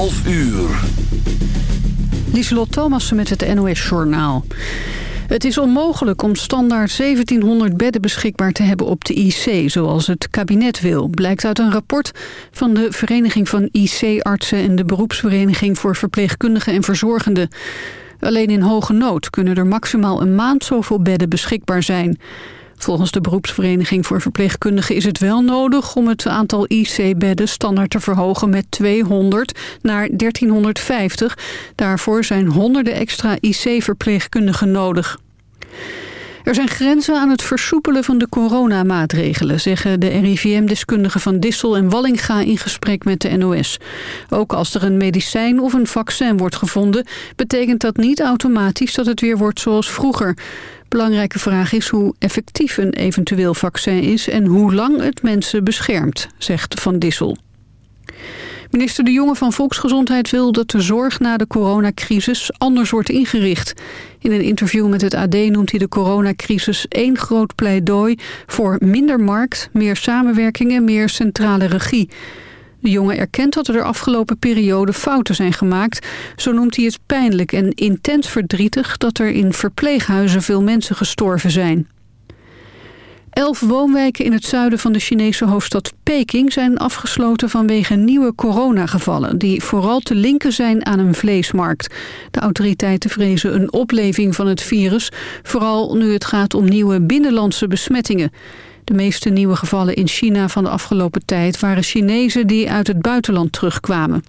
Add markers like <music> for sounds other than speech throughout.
11 uur. Lieselot Thomassen met het NOS-journaal. Het is onmogelijk om standaard 1700 bedden beschikbaar te hebben op de IC... zoals het kabinet wil, blijkt uit een rapport van de Vereniging van IC-artsen... en de Beroepsvereniging voor Verpleegkundigen en Verzorgenden. Alleen in hoge nood kunnen er maximaal een maand zoveel bedden beschikbaar zijn... Volgens de beroepsvereniging voor verpleegkundigen is het wel nodig om het aantal IC-bedden standaard te verhogen met 200 naar 1350. Daarvoor zijn honderden extra IC-verpleegkundigen nodig. Er zijn grenzen aan het versoepelen van de coronamaatregelen... zeggen de RIVM-deskundigen van Dissel en Wallinga in gesprek met de NOS. Ook als er een medicijn of een vaccin wordt gevonden... betekent dat niet automatisch dat het weer wordt zoals vroeger. Belangrijke vraag is hoe effectief een eventueel vaccin is... en hoe lang het mensen beschermt, zegt Van Dissel. Minister De Jonge van Volksgezondheid wil dat de zorg na de coronacrisis anders wordt ingericht. In een interview met het AD noemt hij de coronacrisis één groot pleidooi voor minder markt, meer samenwerking en meer centrale regie. De jongen erkent dat er de afgelopen periode fouten zijn gemaakt. Zo noemt hij het pijnlijk en intens verdrietig dat er in verpleeghuizen veel mensen gestorven zijn. Elf woonwijken in het zuiden van de Chinese hoofdstad Peking zijn afgesloten vanwege nieuwe coronagevallen die vooral te linken zijn aan een vleesmarkt. De autoriteiten vrezen een opleving van het virus, vooral nu het gaat om nieuwe binnenlandse besmettingen. De meeste nieuwe gevallen in China van de afgelopen tijd waren Chinezen die uit het buitenland terugkwamen.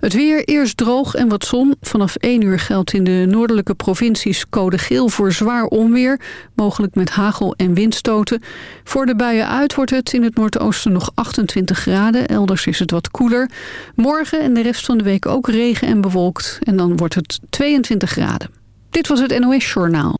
Het weer, eerst droog en wat zon. Vanaf 1 uur geldt in de noordelijke provincies code geel voor zwaar onweer. Mogelijk met hagel en windstoten. Voor de buien uit wordt het in het noordoosten nog 28 graden. Elders is het wat koeler. Morgen en de rest van de week ook regen en bewolkt. En dan wordt het 22 graden. Dit was het NOS Journaal.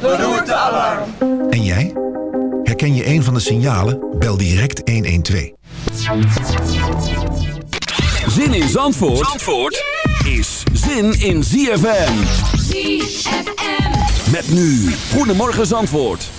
beroerte, alarm. En jij? Herken je een van de signalen? Bel direct 112. Zin in Zandvoort, Zandvoort is zin in ZFM. ZFM. Met nu, Goedemorgen Zandvoort.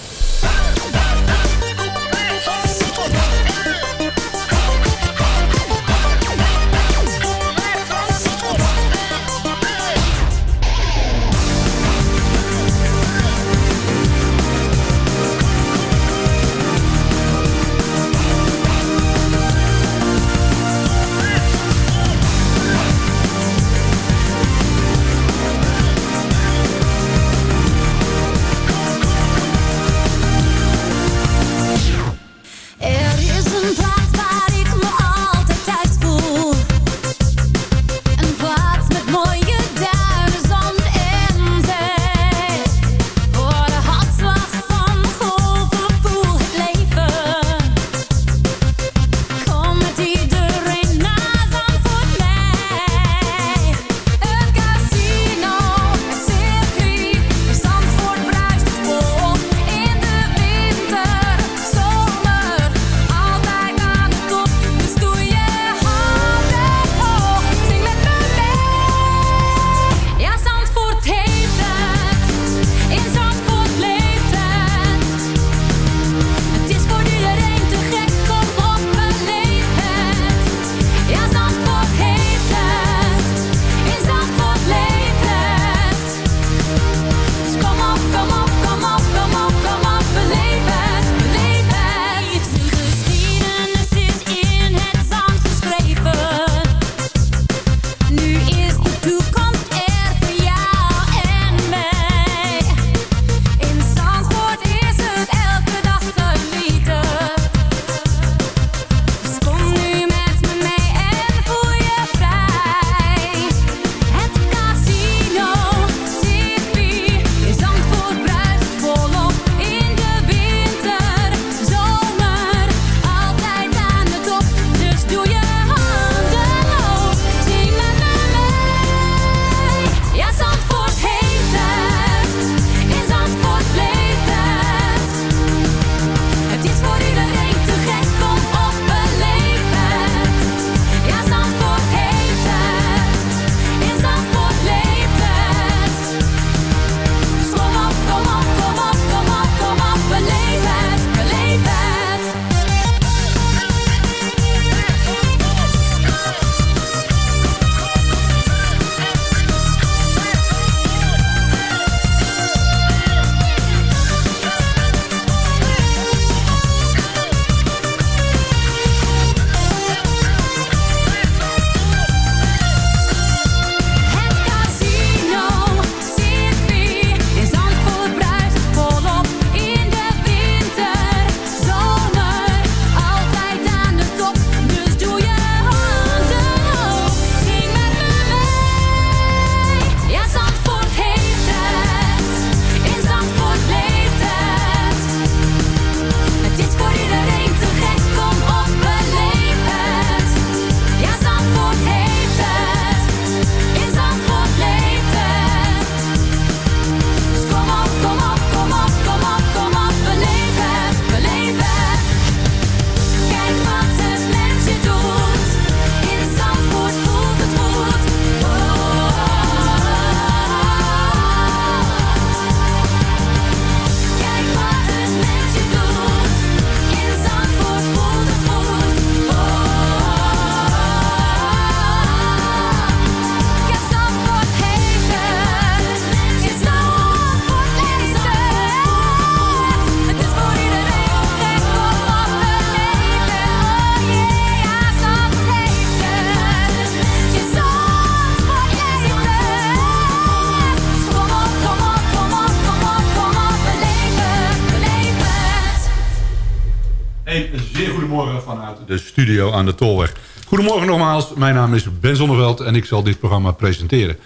De studio aan de Tolweg. Goedemorgen nogmaals, mijn naam is Ben Zonneveld en ik zal dit programma presenteren.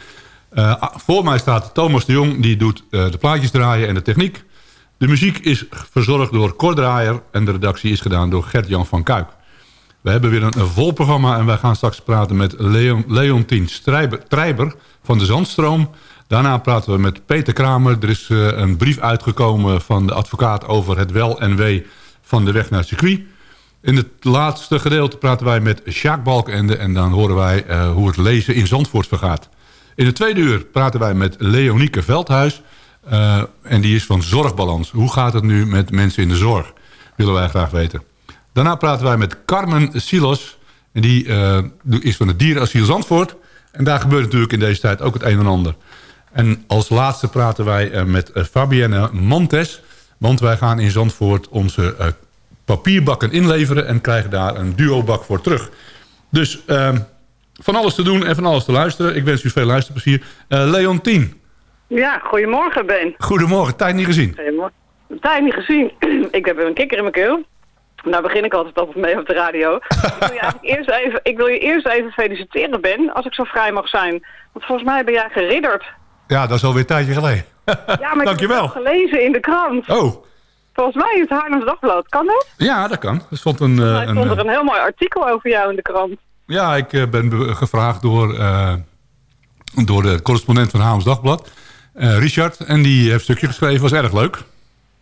Uh, voor mij staat Thomas de Jong, die doet uh, de plaatjes draaien en de techniek. De muziek is verzorgd door Cor Draaier en de redactie is gedaan door Gert-Jan van Kuik. We hebben weer een, vol programma en wij gaan straks praten met Leon, Leontien Trijber van de Zandstroom. Daarna praten we met Peter Kramer. Er is uh, een brief uitgekomen van de advocaat over het wel en wee van de weg naar circuit. In het laatste gedeelte praten wij met Sjaak Balkende... en dan horen wij uh, hoe het lezen in Zandvoort vergaat. In het tweede uur praten wij met Leonieke Veldhuis... Uh, en die is van Zorgbalans. Hoe gaat het nu met mensen in de zorg? Willen wij graag weten. Daarna praten wij met Carmen Silos... en die uh, is van het Dierenasiel Zandvoort... en daar gebeurt natuurlijk in deze tijd ook het een en ander. En als laatste praten wij met Fabienne Montes... want wij gaan in Zandvoort onze papierbakken inleveren... en krijgen daar een duobak voor terug. Dus uh, van alles te doen en van alles te luisteren. Ik wens u veel luisterplezier. Uh, Leontien. Ja, goedemorgen Ben. Goedemorgen, tijd niet gezien. Goedemorgen. Tijd niet gezien. <clears throat> ik heb een kikker in mijn keel. Nou begin ik altijd op mee op de radio. ik, wil je eerst even, ik wil je eerst even feliciteren Ben, als ik zo vrij mag zijn. Want volgens mij ben jij geridderd. Ja, dat is alweer een tijdje geleden. ja, maar Dankjewel. ik heb het gelezen in de krant. Oh. Volgens mij is het Haarlems Dagblad. Kan dat? Ja, dat kan. Er stond, een, uh, stond er een heel mooi artikel over jou in de krant. Ja, ik uh, ben gevraagd door, door de correspondent van Haarlems Dagblad, Richard. En die heeft een stukje geschreven. Was erg leuk.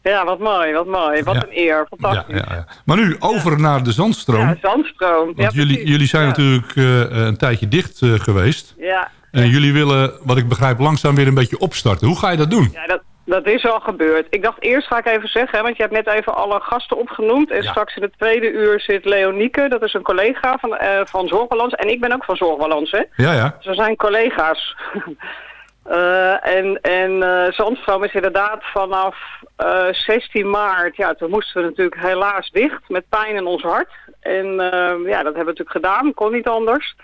Ja, wat mooi, wat mooi. Wat ja. een eer. Fantastisch. Ja, ja, Maar nu over naar de Zandstroom. Ja, Zandstroom. Want jullie, jullie zijn natuurlijk een tijdje dicht geweest. Ja. En jullie willen, wat ik begrijp, langzaam weer een beetje opstarten. Hoe ga je dat doen? Ja, dat, dat is al gebeurd. Ik dacht eerst ga ik even zeggen, want je hebt net even alle gasten opgenoemd. En Ja. straks in het tweede uur zit Leonieke, dat is een collega van, eh van Zorgbalans. En ik ben ook van Zorgbalans, hè. Ja, ja. Dus we zijn collega's. <laughs> Eh, en en eh, Zandstroom is inderdaad vanaf eh, 16 maart, ja, toen moesten we natuurlijk helaas dicht met pijn in ons hart. En ja, dat hebben we natuurlijk gedaan, kon niet anders.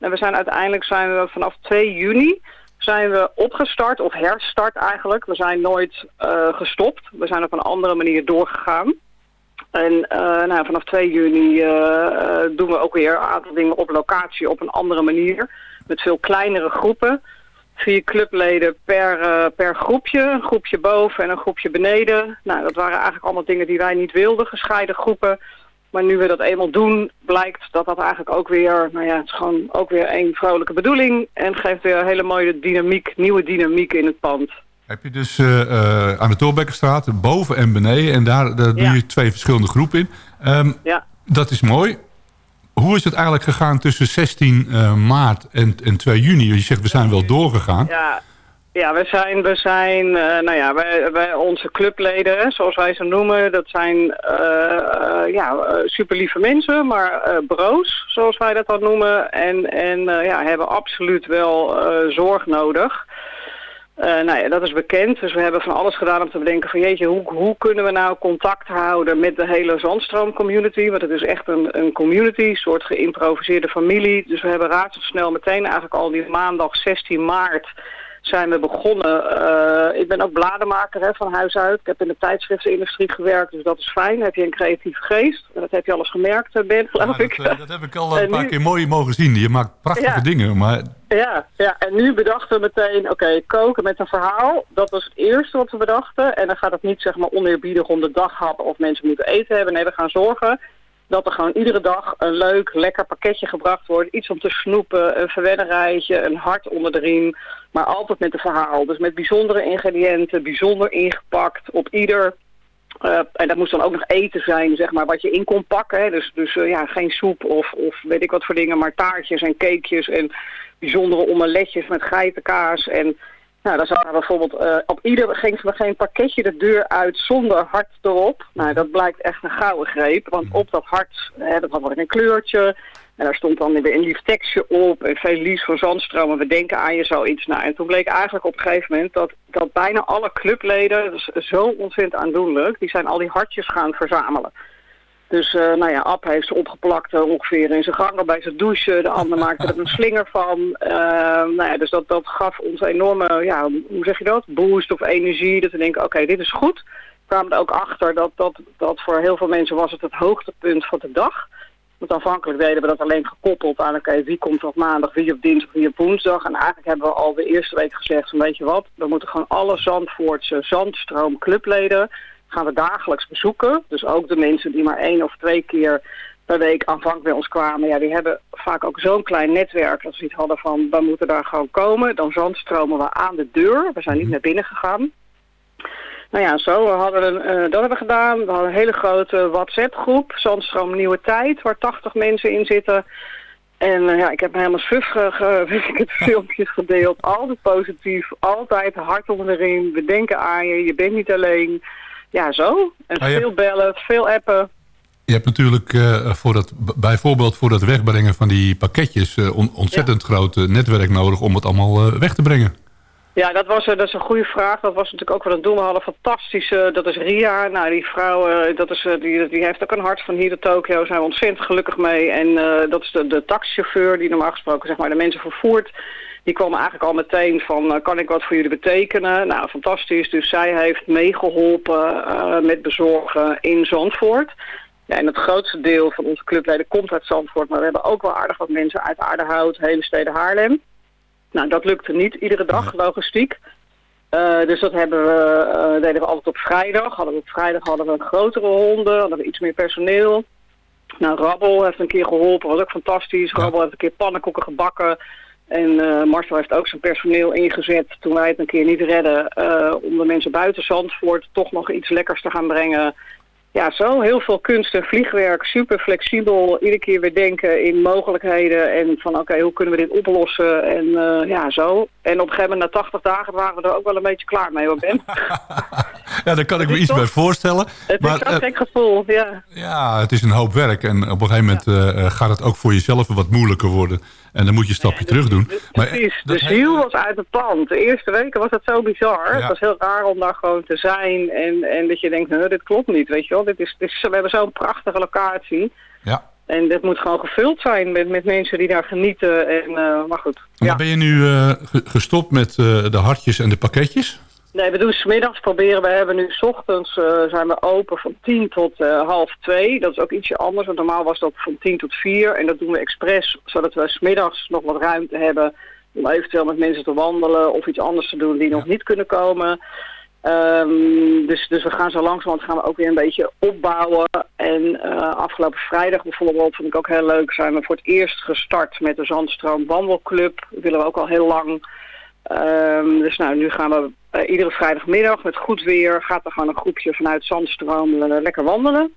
En we zijn uiteindelijk zijn we vanaf 2 juni zijn we opgestart, of herstart eigenlijk. We zijn nooit eh, gestopt. We zijn op een andere manier doorgegaan. En eh, nou, vanaf 2 juni eh, doen we ook weer een aantal dingen op locatie op een andere manier. Met veel kleinere groepen. Vier clubleden per, per groepje. Een groepje boven en een groepje beneden. Nou, dat waren eigenlijk allemaal dingen die wij niet wilden, gescheiden groepen. Maar nu we dat eenmaal doen, blijkt dat dat eigenlijk ook weer, nou ja, het is gewoon ook weer één vrolijke bedoeling. En geeft weer een hele mooie dynamiek, nieuwe dynamiek in het pand. Heb je dus eh, eh, aan de Torbekkenstraat, boven en beneden. En daar, daar doe Ja. je twee verschillende groepen in. Ehm, Ja. Dat is mooi. Hoe is het eigenlijk gegaan tussen 16 eh, maart en, en 2 juni? Je zegt, we zijn wel doorgegaan. Ja, ja we zijn, we zijn eh, nou ja, wij, wij, onze clubleden, zoals wij ze noemen, dat zijn eh, ja, eh, super lieve mensen, maar eh, broos, zoals wij dat dan noemen. En, en ja, hebben absoluut wel zorg nodig. Nou ja, dat is bekend. Dus we hebben van alles gedaan om te bedenken van jeetje, hoe, hoe kunnen we nou contact houden met de hele Zandstroom community? Want het is echt een, een community, een soort geïmproviseerde familie. Dus we hebben razendsnel meteen eigenlijk al die maandag 16 maart zijn we begonnen. Eh, ik ben ook blademaker hè, van huis uit. Ik heb in de tijdschriftenindustrie gewerkt, dus dat is fijn. heb je een creatieve geest. En dat heb je alles gemerkt, eh, Ben, geloof Ja, ik. dat, eh, dat heb ik al En een paar nu- keer mooi mogen zien. Je maakt prachtige Ja. dingen, maar Ja, ja, en nu bedachten we meteen, oké, koken met een verhaal. Dat was het eerste wat we bedachten. En dan gaat het niet zeg maar oneerbiedig om de daghap of mensen moeten eten hebben. Nee, we gaan zorgen dat er gewoon iedere dag een leuk, lekker pakketje gebracht wordt. Iets om te snoepen, een verwennerijtje, een hart onder de riem. Maar altijd met een verhaal. Dus met bijzondere ingrediënten, bijzonder ingepakt op ieder... eh, en dat moest dan ook nog eten zijn, zeg maar, wat je in kon pakken. Dus, dus eh, ja, geen soep of, of weet ik wat voor dingen, maar taartjes en cakejes en bijzondere omeletjes met geitenkaas. En nou, dan zat bijvoorbeeld, eh, op ieder ging er geen pakketje de deur uit zonder hart erop. Nou, dat blijkt echt een gouden greep, want op dat hart, hè, dat had wel een kleurtje. En daar stond dan weer een lief tekstje op en veel van Zandstroom en we denken aan je zoiets. Nou, en toen bleek eigenlijk op een gegeven moment dat, dat bijna alle clubleden, dat is zo ontzettend aandoenlijk, die zijn al die hartjes gaan verzamelen. Dus eh, nou ja, Ab heeft ze opgeplakt eh, ongeveer in zijn gangen bij zijn douche. De ander maakte er een slinger van. Eh, nou ja, dus dat, dat gaf ons enorme, ja, hoe zeg je dat? Boost of energie. Dat we denken, oké, dit is goed. kwamen er ook achter dat, dat, dat voor heel veel mensen was het het hoogtepunt van de dag. Want aanvankelijk deden we dat alleen gekoppeld aan, oké, wie komt op maandag, wie op dinsdag, wie op woensdag. En eigenlijk hebben we al de eerste week gezegd, van, weet je wat, we moeten gewoon alle Zandvoortse Zandstroom clubleden gaan we dagelijks bezoeken. Dus ook de mensen die maar één of twee keer per week aanvankelijk bij ons kwamen. Ja, die hebben vaak ook zo'n klein netwerk dat ze iets hadden van, we moeten daar gewoon komen. Dan zandstromen we aan de deur. We zijn niet naar binnen gegaan. Nou ja, zo hadden we, eh, dat hebben we gedaan. We hadden een hele grote WhatsApp-groep, Zandstroom Nieuwe Tijd, waar 80 mensen in zitten. En eh, ja, ik heb me helemaal suf <laughs> heb filmpjes gedeeld. Altijd positief, altijd hart onder de riem. We denken aan je, je bent niet alleen. Ja, zo. En Ah, veel bellen, veel appen. Je hebt natuurlijk eh, voor dat, bijvoorbeeld voor het wegbrengen van die pakketjes... on- ontzettend groot eh, netwerk nodig om het allemaal weg te brengen. Ja, dat, was, dat is een goede vraag. Dat was natuurlijk ook wat het doen. We hadden een fantastische, dat is Ria. Nou, die vrouw, dat is, die, die heeft ook een hart van hier tot Tokio. Daar zijn we ontzettend gelukkig mee. En dat is de, de taxichauffeur die normaal gesproken zeg maar, de mensen vervoert. Die kwam eigenlijk al meteen van, eh, kan ik wat voor jullie betekenen? Nou, fantastisch. Dus zij heeft meegeholpen eh, met bezorgen in Zandvoort. Ja, en het grootste deel van onze clubleden komt uit Zandvoort. Maar we hebben ook wel aardig wat mensen uit Aardehout, Heemstede, Haarlem. Nou, dat lukte niet iedere dag, logistiek. Eh, dus dat hebben we, deden we altijd op vrijdag. Hadden we op vrijdag hadden we grotere honden, hadden we iets meer personeel. Nou, Rabbel heeft een keer geholpen, was ook fantastisch. Rabbel heeft een keer pannenkoeken gebakken. En eh, Marcel heeft ook zijn personeel ingezet toen wij het een keer niet redden... eh, om de mensen buiten Zandvoort toch nog iets lekkers te gaan brengen. Ja, zo heel veel kunst en vliegwerk, super flexibel. Iedere keer weer denken in mogelijkheden en van oké, hoe kunnen we dit oplossen? En eh, ja, zo. En op een gegeven moment na 80 dagen waren we er ook wel een beetje klaar mee, hoor Ben. <laughs> Ja, daar kan ik me iets toch- bij voorstellen. Het Maar, is zo'n eh, gek gevoel, ja. Ja, het is een hoop werk. En op een gegeven moment eh, gaat het ook voor jezelf wat moeilijker worden. En dan moet je een stapje terug doen. Maar, Precies, dat de ziel was uit het pand. De eerste weken was dat zo bizar. Ja. Het was heel raar om daar gewoon te zijn. En, en dat je denkt, "Huh, dit klopt niet, weet je wel. Dit is, is, we hebben zo'n prachtige locatie. Ja. En dit moet gewoon gevuld zijn met, met mensen die daar genieten. En, eh, maar goed, Maar ja. ben je nu eh, ge- gestopt met eh, de hartjes en de pakketjes? Nee, we doen smiddags proberen. We hebben nu 's ochtends zijn we open van 10 tot half 2. Dat is ook ietsje anders, want normaal was dat van 10 tot 4. En dat doen we expres, zodat we smiddags nog wat ruimte hebben om eventueel met mensen te wandelen of iets anders te doen die nog niet kunnen komen. Ehm, dus, dus we gaan zo langzamerhand gaan we ook weer een beetje opbouwen. En eh, afgelopen vrijdag bijvoorbeeld, vond ik ook heel leuk, zijn we voor het eerst gestart met de Zandstroom Wandelclub. Dat willen we ook al heel lang. Ehm, dus nou, nu gaan we eh, iedere vrijdagmiddag met goed weer, gaat er gewoon een groepje vanuit Zandstroom eh, lekker wandelen.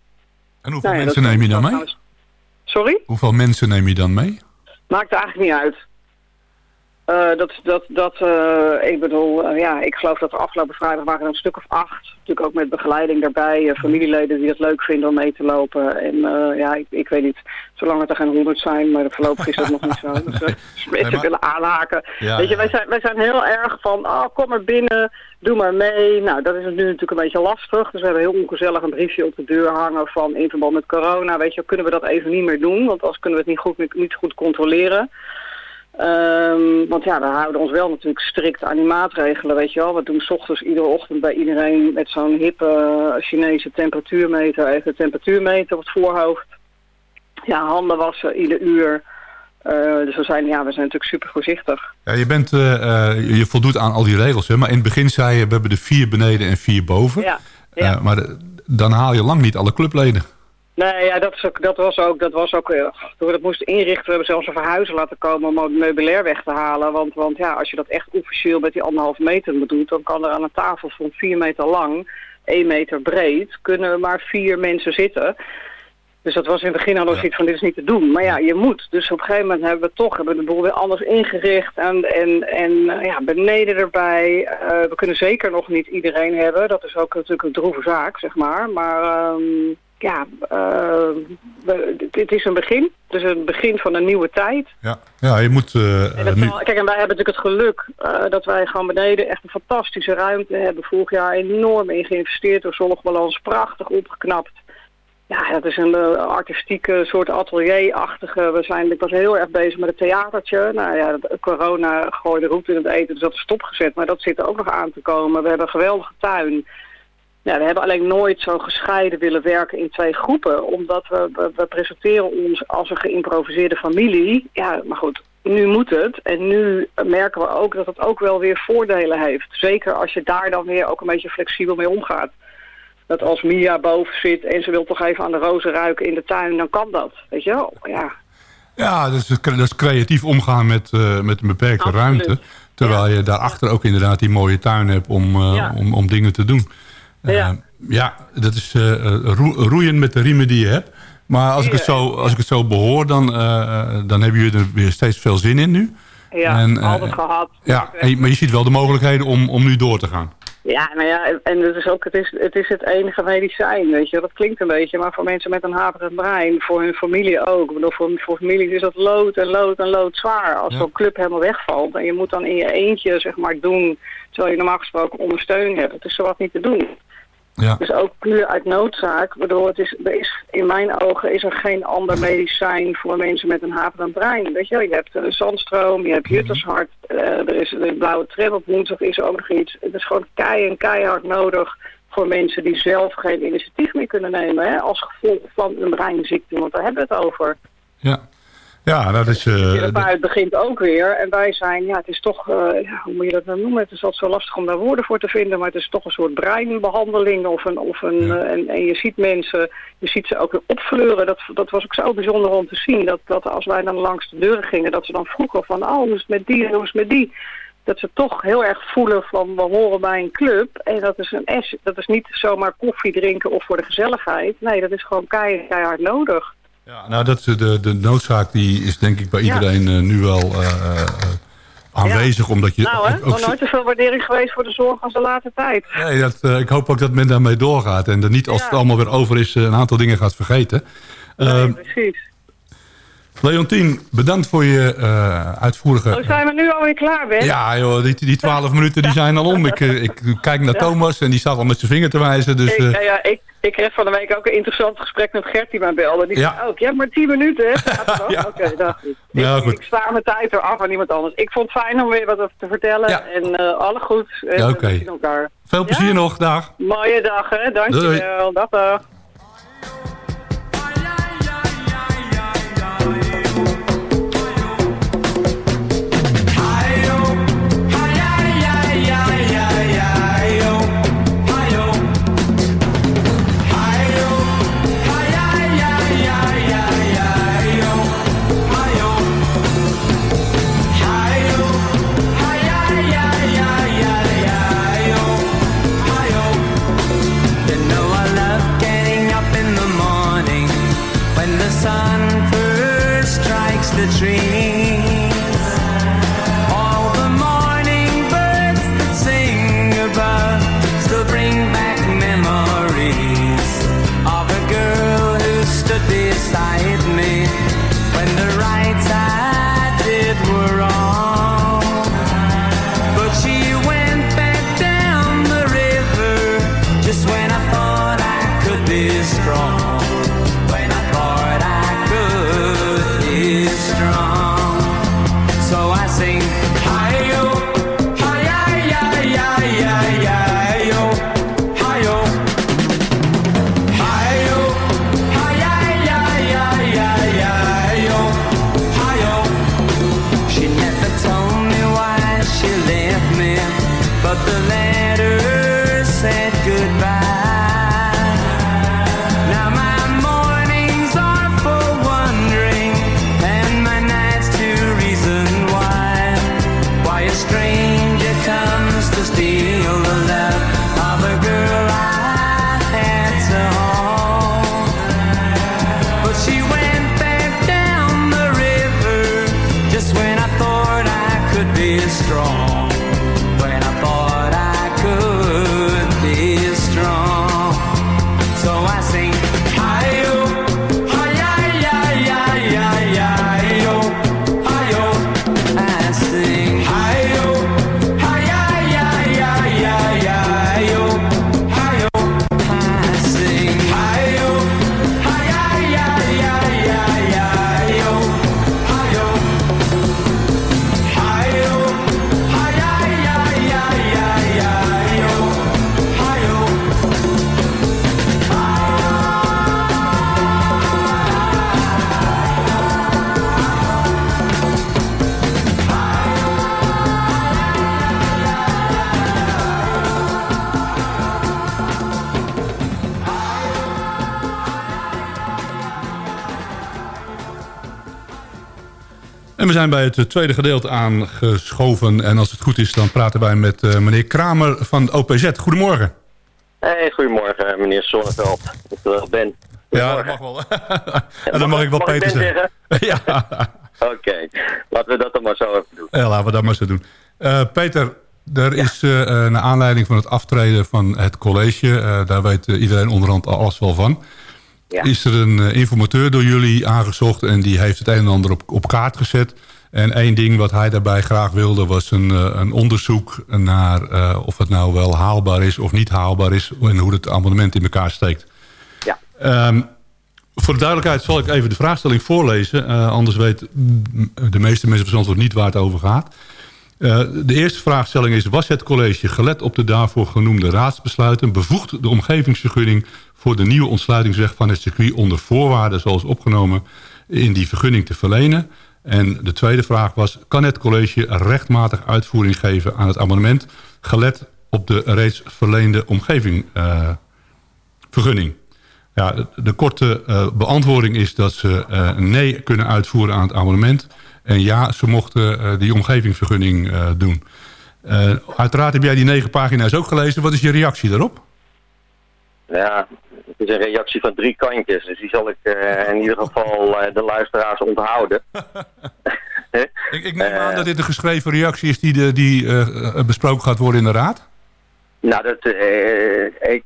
En hoeveel Nou mensen neem je dan mee? Sorry? Hoeveel mensen neem je dan mee? Maakt er eigenlijk niet uit. Eh, dat, dat, dat, eh, ik bedoel, eh, ja, ik geloof dat er afgelopen vrijdag waren er een stuk of acht. Natuurlijk ook met begeleiding daarbij, familieleden die het leuk vinden om mee te lopen. En ja, ik, ik weet niet, zolang het er geen honderd zijn, maar voorlopig is dat nog niet zo. <laughs> Dus, als mensen maar- willen aanhaken. Ja, weet je, wij zijn, wij zijn heel erg van, oh, kom maar binnen, doe maar mee. Nou, dat is nu natuurlijk een beetje lastig. Dus we hebben heel ongezellig een briefje op de deur hangen van in verband met corona. Weet je, kunnen we dat even niet meer doen, want anders kunnen we het niet goed, niet goed controleren. Ehm, want ja, we houden ons wel natuurlijk strikt aan die maatregelen, weet je wel. We doen 's ochtends iedere ochtend bij iedereen met zo'n hippe eh, Chinese temperatuurmeter even de temperatuur meten op het voorhoofd. Ja, handen wassen ieder uur. Eh, dus we zijn, ja, we zijn natuurlijk super voorzichtig. Ja, je, bent, eh, je voldoet aan al die regels. Hè? Maar in het begin zei je, we hebben er vier beneden en vier boven. Ja, ja. Maar de- dan haal je lang niet alle clubleden. Nee, ja, dat, is ook, dat was ook, dat was ook, eh, toen we dat moesten inrichten, we hebben zelfs een verhuizer laten komen om het meubilair weg te halen. Want, want ja, als je dat echt officieel met die anderhalf meter doet, dan kan er aan een tafel van vier meter lang, één meter breed, kunnen maar vier mensen zitten. Dus dat was in het begin al zoiets van, dit is niet te doen. Maar ja, je moet. Dus op een gegeven moment hebben we toch hebben we de boel weer anders ingericht. En, en, en eh, ja, beneden erbij. Eh, we kunnen zeker nog niet iedereen hebben. Dat is ook natuurlijk een droeve zaak, zeg maar. Maar ehm, ja, eh, we- het is een begin. Het is een begin van een nieuwe tijd. Ja, ja je moet eh, En dat nu... zal- kijk, en wij hebben natuurlijk het geluk eh, dat wij gewoon beneden echt een fantastische ruimte hebben. Vorig jaar enorm in geïnvesteerd door Zonnigbalans. Prachtig opgeknapt. Ja, dat is een eh, artistieke soort atelierachtige. We zijn, ik was heel erg bezig met het theatertje. Nou ja, corona gooide roet in het eten, dus dat is stopgezet. Maar dat zit er ook nog aan te komen. We hebben een geweldige tuin. Ja, we hebben alleen nooit zo gescheiden willen werken in twee groepen. Omdat we, we, we presenteren ons als een geïmproviseerde familie. Ja, maar goed, nu moet het. En nu merken we ook dat het ook wel weer voordelen heeft. Zeker als je daar dan weer ook een beetje flexibel mee omgaat. Dat als Mia boven zit en ze wil toch even aan de rozen ruiken in de tuin, dan kan dat. Weet je wel? Ja, Ja, dat is, dat is creatief omgaan met, eh, met een beperkte Absoluut. ruimte. Terwijl je daarachter ook inderdaad die mooie tuin hebt om, eh, Ja. om, om dingen te doen. Eh, Ja. ja, dat is eh, roe- roeien met de riemen die je hebt. Maar als ik het zo, als ik het zo behoor, dan, eh, dan hebben jullie er weer steeds veel zin in nu. ja En, eh, altijd gehad. Ja, en maar je ziet wel de mogelijkheden om, om nu door te gaan. Ja, nou ja, en- het is ook het, is, het is het enige medicijn, weet je. Dat klinkt een beetje, maar voor mensen met een haperend brein, voor hun familie ook. Ik bedoel, voor, voor families is dat lood en lood en lood zwaar. Als Ja. zo'n club helemaal wegvalt en je moet dan in je eentje, zeg maar, doen, terwijl je normaal gesproken ondersteuning hebt. Het is zowat niet te doen. Ja. Dus ook puur uit noodzaak. Waardoor het is, er is, in mijn ogen is er geen ander medicijn voor mensen met een haperend brein. Weet je, wel, je hebt een zandstroom, je hebt juttershart, eh, er is de blauwe tram op woensdag is er ook nog iets. Het is gewoon kei en keihard nodig voor mensen die zelf geen initiatief meer kunnen nemen. Hè, als gevolg van een breinziekte, want daar hebben we het over. Ja, ja dat is... eh, De dat- therapeut begint ook weer. En wij zijn, ja, het is toch, eh, ja, hoe moet je dat nou noemen? Het is altijd zo lastig om daar woorden voor te vinden. Maar het is toch een soort breinbehandeling. Of een, of een, Ja. eh, en, en je ziet mensen, je ziet ze ook weer opfleuren. Dat, dat was ook zo bijzonder om te zien. Dat, dat als wij dan langs de deuren gingen, dat ze dan vroegen van, oh, hoe is het met die en hoe is het met die? Dat ze toch heel erg voelen van, we horen bij een club. En dat is, een S, dat is niet zomaar koffie drinken of voor de gezelligheid. Nee, dat is gewoon keihard, keihard nodig. Ja, nou, dat, de, de noodzaak die is denk ik bij Ja. iedereen eh, nu wel eh, eh, aanwezig. Omdat je Nou hè, ook- nooit zoveel waardering geweest voor de zorg als de later tijd. Nee, dat, ik hoop ook dat men daarmee doorgaat. En dat niet als Ja. het allemaal weer over is... een aantal dingen gaat vergeten. Nee, Ehm, precies. Leontien, bedankt voor je eh, uitvoerige... Oh, zijn we nu alweer klaar, Ben? Ja, joh, die, die twaalf minuten die zijn al om. Ik, ik kijk naar Thomas en die staat al met zijn vinger te wijzen. Dus, ik, nou ja, ik, ik kreeg van de week ook een interessant gesprek met Gert die mij belde. Die Ja. zei ook, je hebt maar tien minuten, hè? Zaterdag? <laughs> Ja. Oké, dacht ik. Ja, ik, goed. ik sta mijn tijd eraf aan iemand anders. Ik vond het fijn om weer wat te vertellen. Ja. En eh alle goed. En Ja, we oké. zien elkaar. veel plezier nog, dag. Mooie dag, hè? Dankjewel. Dag, dag. We zijn bij het eh, tweede gedeelte aangeschoven. En als het goed is, dan praten wij met eh, meneer Kramer van OPZ. Goedemorgen. Hey, goedemorgen meneer Zonneveld. Oftewel Ben. Ja, dat mag wel. en <laughs> dan mag ik wel Mag ik Peter zeggen. <laughs> ja. Oké, laten we dat dan maar zo even doen. ja, laten we dat maar zo doen. Eh, Peter, er is eh, eh, naar aanleiding van het aftreden van het college... eh, daar weet eh, iedereen onderhand alles wel van... Ja. is er een eh, informateur door jullie aangezocht... en die heeft het een en ander op, op kaart gezet... En één ding wat hij daarbij graag wilde was een, eh, een onderzoek naar eh, of het nou wel haalbaar is of niet haalbaar is en hoe het amendement in elkaar steekt. Ja. Ehm, voor de duidelijkheid zal ik even de vraagstelling voorlezen. anders weet de meeste mensen van niet waar het over gaat. Eh, de eerste vraagstelling is... was het college gelet op de daarvoor genoemde raadsbesluiten... bevoegd de omgevingsvergunning voor de nieuwe ontsluitingsweg van het circuit... onder voorwaarden zoals opgenomen in die vergunning te verlenen... En de tweede vraag was... kan het college rechtmatig uitvoering geven aan het amendement... gelet op de reeds verleende omgevingvergunning? vergunning? ja, de, korte eh, beantwoording is dat ze eh, nee kunnen uitvoeren aan het amendement... en ja, ze mochten eh, die omgevingsvergunning eh, doen. Eh, uiteraard heb jij die negen pagina's ook gelezen. Wat is je reactie daarop? Ja, het is een reactie van drie kantjes, dus die zal ik in ieder geval de luisteraars onthouden. <laughs> ik, ik neem aan dat dit een geschreven reactie is die, de, die besproken gaat worden in de raad? Nou, dat, ik,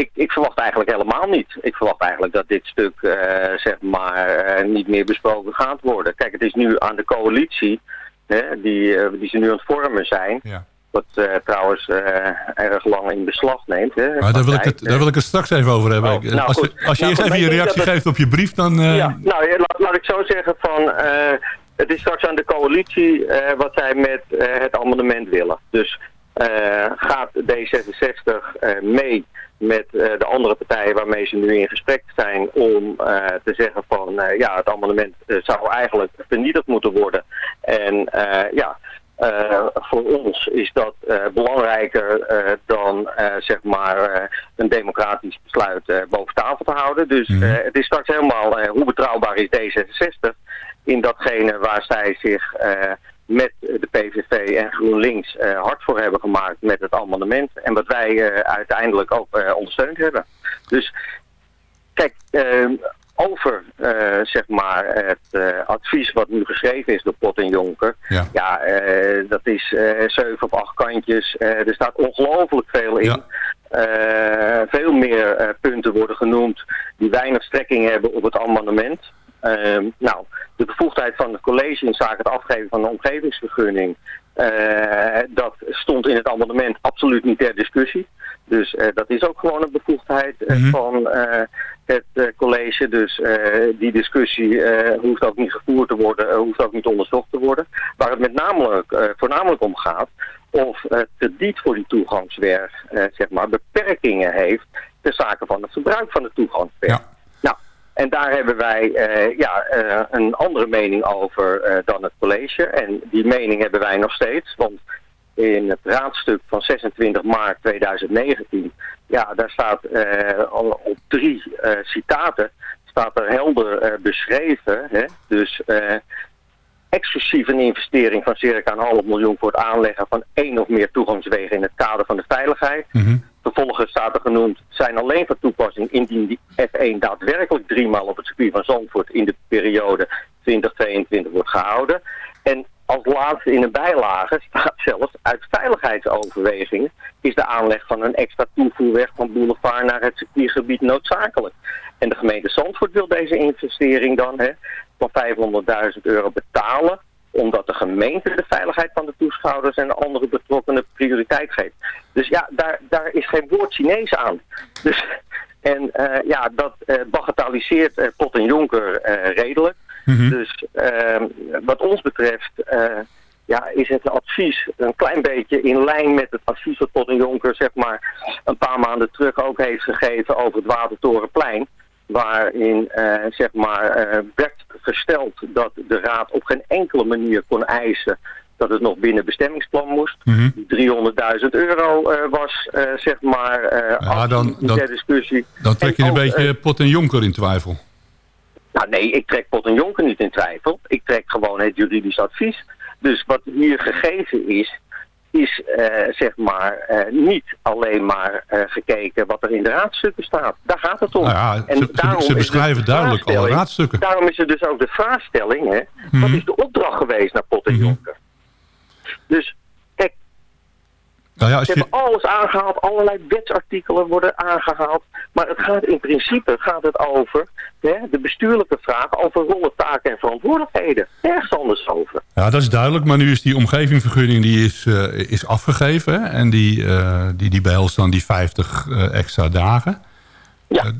ik, ik verwacht eigenlijk helemaal niet. Ik verwacht eigenlijk dat dit stuk eh, zeg maar eh, niet meer besproken gaat worden. Kijk, het is nu aan de coalitie, hè, die, eh, die ze nu aan het vormen zijn. Ja. Wat trouwens erg lang in beslag neemt. Hè, Maar daar wil, ik het, daar wil ik het straks even over hebben. Oh, nou als, goed. als je Nou eerst even je reactie geeft op je brief, dan... Ja, nou, ja, laat, laat ik zo zeggen van... het is straks aan de coalitie wat zij met het amendement willen. Dus gaat D66 eh, mee met eh, de andere partijen waarmee ze nu in gesprek zijn om eh, te zeggen van eh, ja, het amendement eh, zou eigenlijk vernietigd moeten worden. En eh, ja, eh, voor ons is dat eh, belangrijker eh, dan eh, zeg maar eh, een democratisch besluit eh, boven tafel te houden. Dus Mhm. eh, het is straks helemaal eh, hoe betrouwbaar is D66 in datgene waar zij zich eh, met de PVV en GroenLinks eh, hard voor hebben gemaakt met het amendement. En wat wij eh, uiteindelijk ook eh, ondersteund hebben. Dus kijk, eh, over eh, zeg maar het eh, advies wat nu geschreven is door Pot en Jonker. Ja. Ja, eh, dat is eh, zeven of acht kantjes. Eh, er staat ongelooflijk veel in. Eh, veel meer eh, punten worden genoemd die weinig strekking hebben op het amendement. Ehm, nou, de bevoegdheid van het college in zaken het afgeven van een omgevingsvergunning, eh, dat stond in het amendement absoluut niet ter discussie. Dus eh, dat is ook gewoon een bevoegdheid eh, Mhm. van het college. Dus die discussie hoeft ook niet gevoerd te worden, hoeft ook niet onderzocht te worden. Waar het met namelijk, voornamelijk om gaat, of het krediet voor die toegangsweg eh, zeg maar, beperkingen heeft ter zake van het gebruik van de toegangsweg. Ja. En daar hebben wij eh, ja, eh, een andere mening over eh, dan het college. En die mening hebben wij nog steeds, want in het raadstuk van 26 maart 2019, ja, daar staat op drie citaten, staat er helder beschreven. Hè? Dus exclusief een investering van circa een half miljoen voor het aanleggen van één of meer toegangswegen in het kader van de veiligheid. Mhm. Vervolgens staat er genoemd, zijn alleen van toepassing indien die F1 daadwerkelijk driemaal op het circuit van Zandvoort in de periode 2022 wordt gehouden. En als laatste in een bijlage staat zelfs uit veiligheidsoverwegingen is de aanleg van een extra toevoerweg van Boulevard naar het circuitgebied noodzakelijk. En de gemeente Zandvoort wil deze investering dan hè, van 500.000 euro betalen omdat de gemeente de veiligheid van de toeschouwers en de andere betrokkenen prioriteit geeft. Dus ja, daar, daar is geen woord Chinees aan. Dus, en eh, ja, dat eh bagatelliseert eh, Pot en Jonker redelijk. Mhm. Dus ehm, wat ons betreft ja, is het advies een klein beetje in lijn met het advies wat Pot en Jonker zeg maar, een paar maanden terug ook heeft gegeven over het Watertorenplein. Waarin eh, zeg maar, eh, werd gesteld dat de raad op geen enkele manier kon eisen dat het nog binnen bestemmingsplan moest. Mhm. Die 300.000 euro eh, was zeg maar Ja, dan- dan- ter discussie. Dan trek je En een beetje pot en jonker in twijfel. Nou nee, ik trek Pot en Jonker niet in twijfel. Ik trek gewoon het juridisch advies. Dus wat hier gegeven is, is eh, zeg maar eh, niet alleen maar eh, gekeken wat er in de raadstukken staat. Daar gaat het om. Nou ja, ze- is beschrijven de duidelijk alle raadstukken. Daarom is er dus ook de vraagstelling, hè, wat Mhm. is de opdracht geweest naar Pot en Jonker? Dus Nou ja, als ze hebben alles aangehaald, allerlei wetsartikelen worden aangehaald. Maar het gaat in principe gaat het over hè, de bestuurlijke vraag over rollen, taken en verantwoordelijkheden. Nergens anders over. ja, dat is duidelijk. Maar nu is die omgevingvergunning die is, eh, is afgegeven. hè, En die, eh, die, die behelst dan die 50 eh, extra dagen. Ja.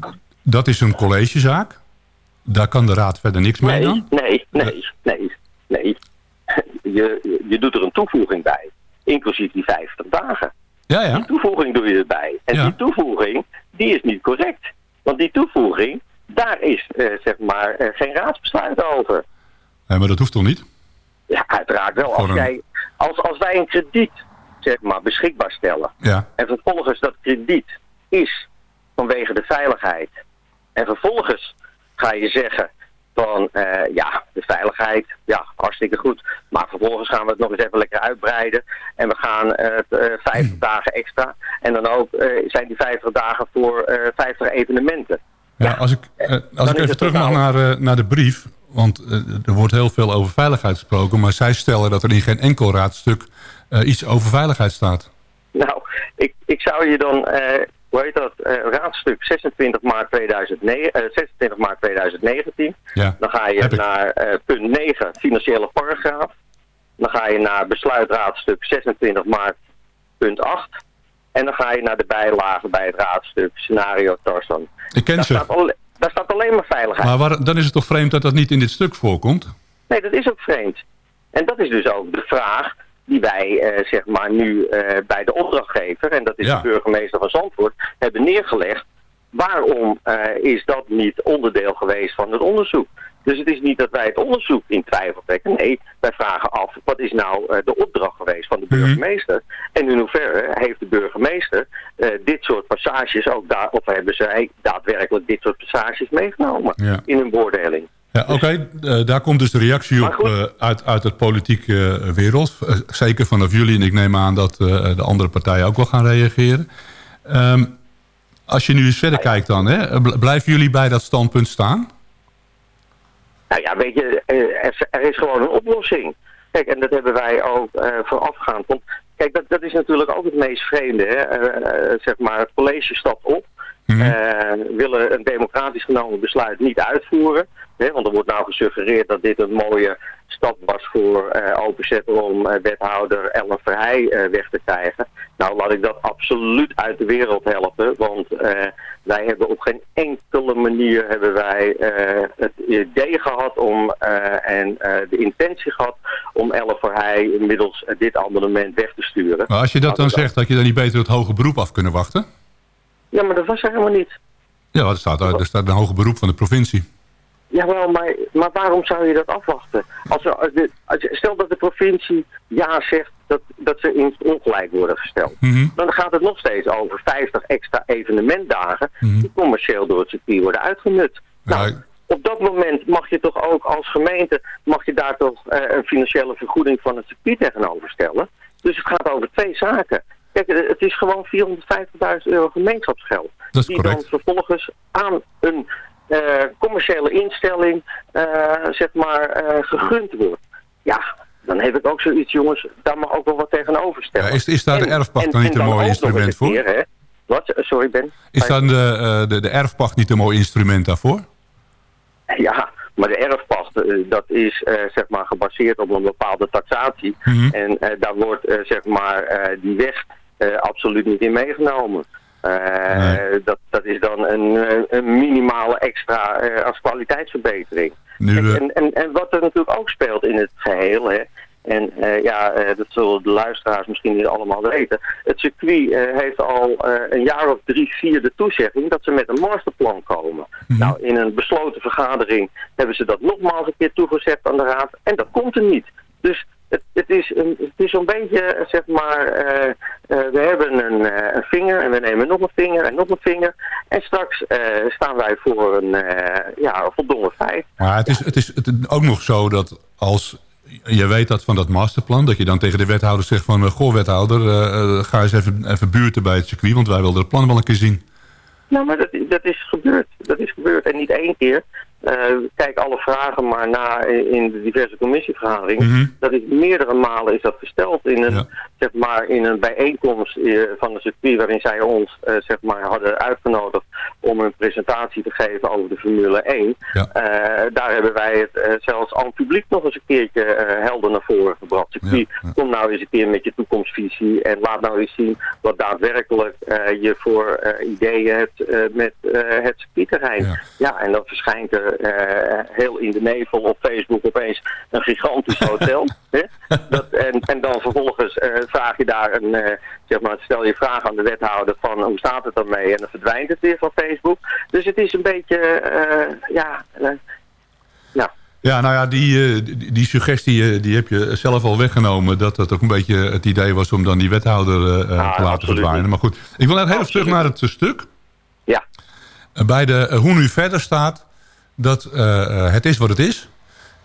Dat is een collegezaak. Daar kan de raad verder niks mee Nee, dan. nee, nee, nee, nee. <laughs> Je, je doet er een toevoeging bij. Inclusief die 50 dagen. Ja, ja. Die toevoeging doe je erbij. En Ja. die toevoeging, die is niet correct. Want die toevoeging, daar is eh, zeg maar eh, geen raadsbesluit over. Nee, maar dat hoeft toch niet? Ja, uiteraard wel. Als, jij, als, als wij een krediet zeg maar, beschikbaar stellen... Ja. en vervolgens dat krediet is vanwege de veiligheid... en vervolgens ga je zeggen van... eh, ja, de veiligheid, ja, hartstikke goed... maar vervolgens gaan we het nog eens even lekker uitbreiden... en we gaan eh, t- eh, 50 dagen extra... en dan ook zijn die 50 dagen voor eh 50 evenementen. Ja, als ik, als ik even terug mag naar, naar de brief. Want er wordt heel veel over veiligheid gesproken. Maar zij stellen dat er in geen enkel raadstuk iets over veiligheid staat. Nou, ik, ik zou je dan, hoe heet dat, eh, raadstuk 26 maart, 2009, eh, 26 maart 2019. Ja. Dan ga je naar eh, punt 9, financiële paragraaf. Dan ga je naar besluitraadstuk 26 maart, punt 8. En dan ga je naar de bijlage bij het raadstuk scenario Tarzan. Ik ken Daar ze. staat, daar staat alleen maar veiligheid. Maar waar- dan is het toch vreemd dat dat niet in dit stuk voorkomt? Nee, dat is ook vreemd. En dat is dus ook de vraag die wij eh, zeg maar nu eh, bij de opdrachtgever, en dat is Ja. de burgemeester van Zandvoort, hebben neergelegd. Waarom eh, is dat niet onderdeel geweest van het onderzoek? Dus het is niet dat wij het onderzoek in twijfel trekken. Nee, wij vragen af, wat is nou de opdracht geweest van de Mhm. burgemeester? En in hoeverre heeft de burgemeester dit soort passages ook daar, of hebben zij daadwerkelijk dit soort passages meegenomen Ja. in hun beoordeling? Ja, Oké, eh, daar komt dus de reactie op eh, uit, uit het politieke eh, wereld. Zeker vanaf jullie. En ik neem aan dat de andere partijen ook wel gaan reageren. Ehm, als je nu eens verder kijkt dan, hè, bl- blijven jullie bij dat standpunt staan? Nou ja, weet je, er, er is gewoon een oplossing. Kijk, en dat hebben wij ook voorafgaand. Want kijk, dat, dat is natuurlijk ook het meest vreemde. Hè? Zeg maar, het college stapt op. Mhm. willen een democratisch genomen besluit niet uitvoeren. Hè? Want er wordt nou gesuggereerd dat dit een mooie stap was voor eh openzetten om eh, wethouder Ellen Verheij eh, weg te krijgen. Nou, laat ik dat absoluut uit de wereld helpen. Want wij hebben op geen enkele manier hebben wij het idee gehad om en de intentie gehad om Ellen Verheij inmiddels dit amendement weg te sturen. Maar als je dat dan Laten we zegt, dat je dan niet beter het hoge beroep af kunnen wachten? Ja, maar dat was er helemaal niet. Ja, er staat, er staat een hoger beroep van de provincie. Jawel, maar, maar waarom zou je dat afwachten? Als er, als de, als, stel dat de provincie ja zegt dat, dat ze in ongelijk worden gesteld. Mhm. Dan gaat het nog steeds over 50 extra evenementdagen Mhm. die commercieel door het circuit worden uitgenut. Nou, Ja, op dat moment mag je toch ook als gemeente, mag je daar toch eh, een financiële vergoeding van het circuit tegenover stellen. Dus het gaat over twee zaken. Kijk, het is gewoon 450.000 euro gemeenschapsgeld. Dat is die correct. dan vervolgens aan een commerciële instelling, eh, zeg maar, eh, gegund wordt. Ja, dan heb ik ook zoiets, jongens, daar mag ook wel wat tegenover stellen. Ja, is- is daar de erfpacht en- dan niet en een mooi instrument voor? keer, hè. Wat? Sorry, Ben? Is dan de, eh, de, de erfpacht niet een mooi instrument daarvoor? Ja, maar de erfpacht, eh, dat is eh, zeg maar gebaseerd op een bepaalde taxatie. Mhm. En eh, daar wordt eh, zeg maar eh, die weg eh, absoluut niet in meegenomen. Eh, Nee. dat, dat is dan een, een minimale extra eh, als kwaliteitsverbetering. Nu, en, en, en wat er natuurlijk ook speelt in het geheel, hè, en eh, ja, dat zullen de luisteraars misschien niet allemaal weten. Het circuit heeft al een jaar of drie, vier de toezegging dat ze met een masterplan komen. Nou, in een besloten vergadering hebben ze dat nogmaals een keer toegezegd aan de raad en dat komt er niet. Dus het, het is een, het is zo'n beetje, zeg maar, eh, eh, we hebben een, eh, een vinger en we nemen nog een vinger en nog een vinger. En straks staan wij voor een, ja, voldongen feit. Maar het is, het is het ook nog zo dat als je weet dat van dat masterplan... dat je dan tegen de wethouder zegt van... goh, wethouder, ga eens even, even buurten bij het circuit... want wij wilden het plan wel een keer zien. Nou, maar dat, dat is gebeurd. Dat is gebeurd en niet één keer. Eh, kijk alle vragen maar na in de diverse commissievergaderingen. Mhm. Dat is meerdere malen is dat gesteld in een, zeg maar, in een bijeenkomst eh, van de circuit waarin zij ons eh, zeg maar, hadden uitgenodigd om een presentatie te geven over de Formule 1. Ja. Eh, daar hebben wij het eh, zelfs aan het publiek nog eens een keertje helder naar voren gebracht. Circuit, kom nou eens een keer met je toekomstvisie en laat nou eens zien wat daadwerkelijk je voor ideeën hebt met het circuitterrein. Ja. en dan verschijnt er heel in de nevel op Facebook opeens een gigantisch hotel. <laughs> hè? Dat, en, en dan vervolgens vraag je daar een, eh, zeg maar, stel je vraag aan de wethouder van hoe staat het ermee en dan verdwijnt het weer van Facebook. Dus het is een beetje, eh, ja, eh, ja. Ja, nou ja, die, die, suggestie die heb je zelf al weggenomen... dat dat ook een beetje het idee was om dan die wethouder eh, Ah, te laten verdwijnen. Maar goed, ik wil even terug naar het stuk. Ja. Bij de, hoe nu verder staat dat het is wat het is.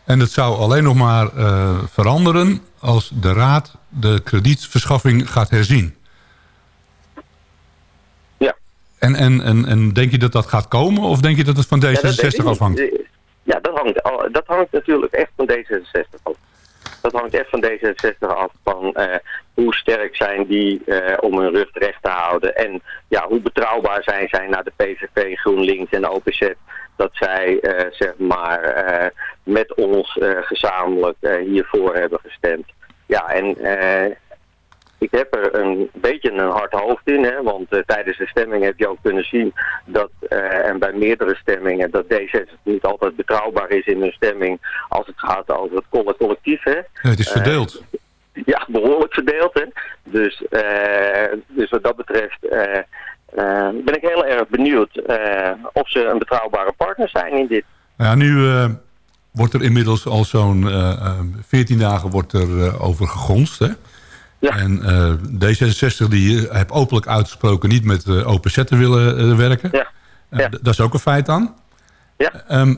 En het zou alleen nog maar eh, veranderen als de raad de kredietverschaffing gaat herzien. Ja. En, en, en, en denk je dat dat gaat komen of denk je dat het van Ja, dat weet ik D66 niet. afhangt? Ja, dat hangt, al- dat hangt natuurlijk echt van D66 af. Dat hangt echt van D66 af van eh, hoe sterk zijn die eh, om hun rug recht te houden. En ja, hoe betrouwbaar zijn zij naar de PVV, GroenLinks en de OPZ. Dat zij eh, zeg maar eh, met ons eh, gezamenlijk hiervoor hebben gestemd. Ja, en ik heb er een beetje een hard hoofd in, hè, want tijdens de stemming heb je ook kunnen zien dat, en bij meerdere stemmingen, dat D66 niet altijd betrouwbaar is in hun stemming als het gaat over het colle- collectief. Hè. Ja, het is verdeeld. ja, behoorlijk verdeeld. Hè. Dus, dus wat dat betreft ben ik heel erg benieuwd eh, of ze een betrouwbare partner zijn in dit. Nou Ja, nu eh, wordt er inmiddels al zo'n eh, eh, 14 dagen wordt er, eh, over gegonst. Hè? En eh, D66 die eh, heeft openlijk uitgesproken niet met eh te willen eh, werken. Ja. Eh, d- Dat is ook een feit dan. Ja. Ehm,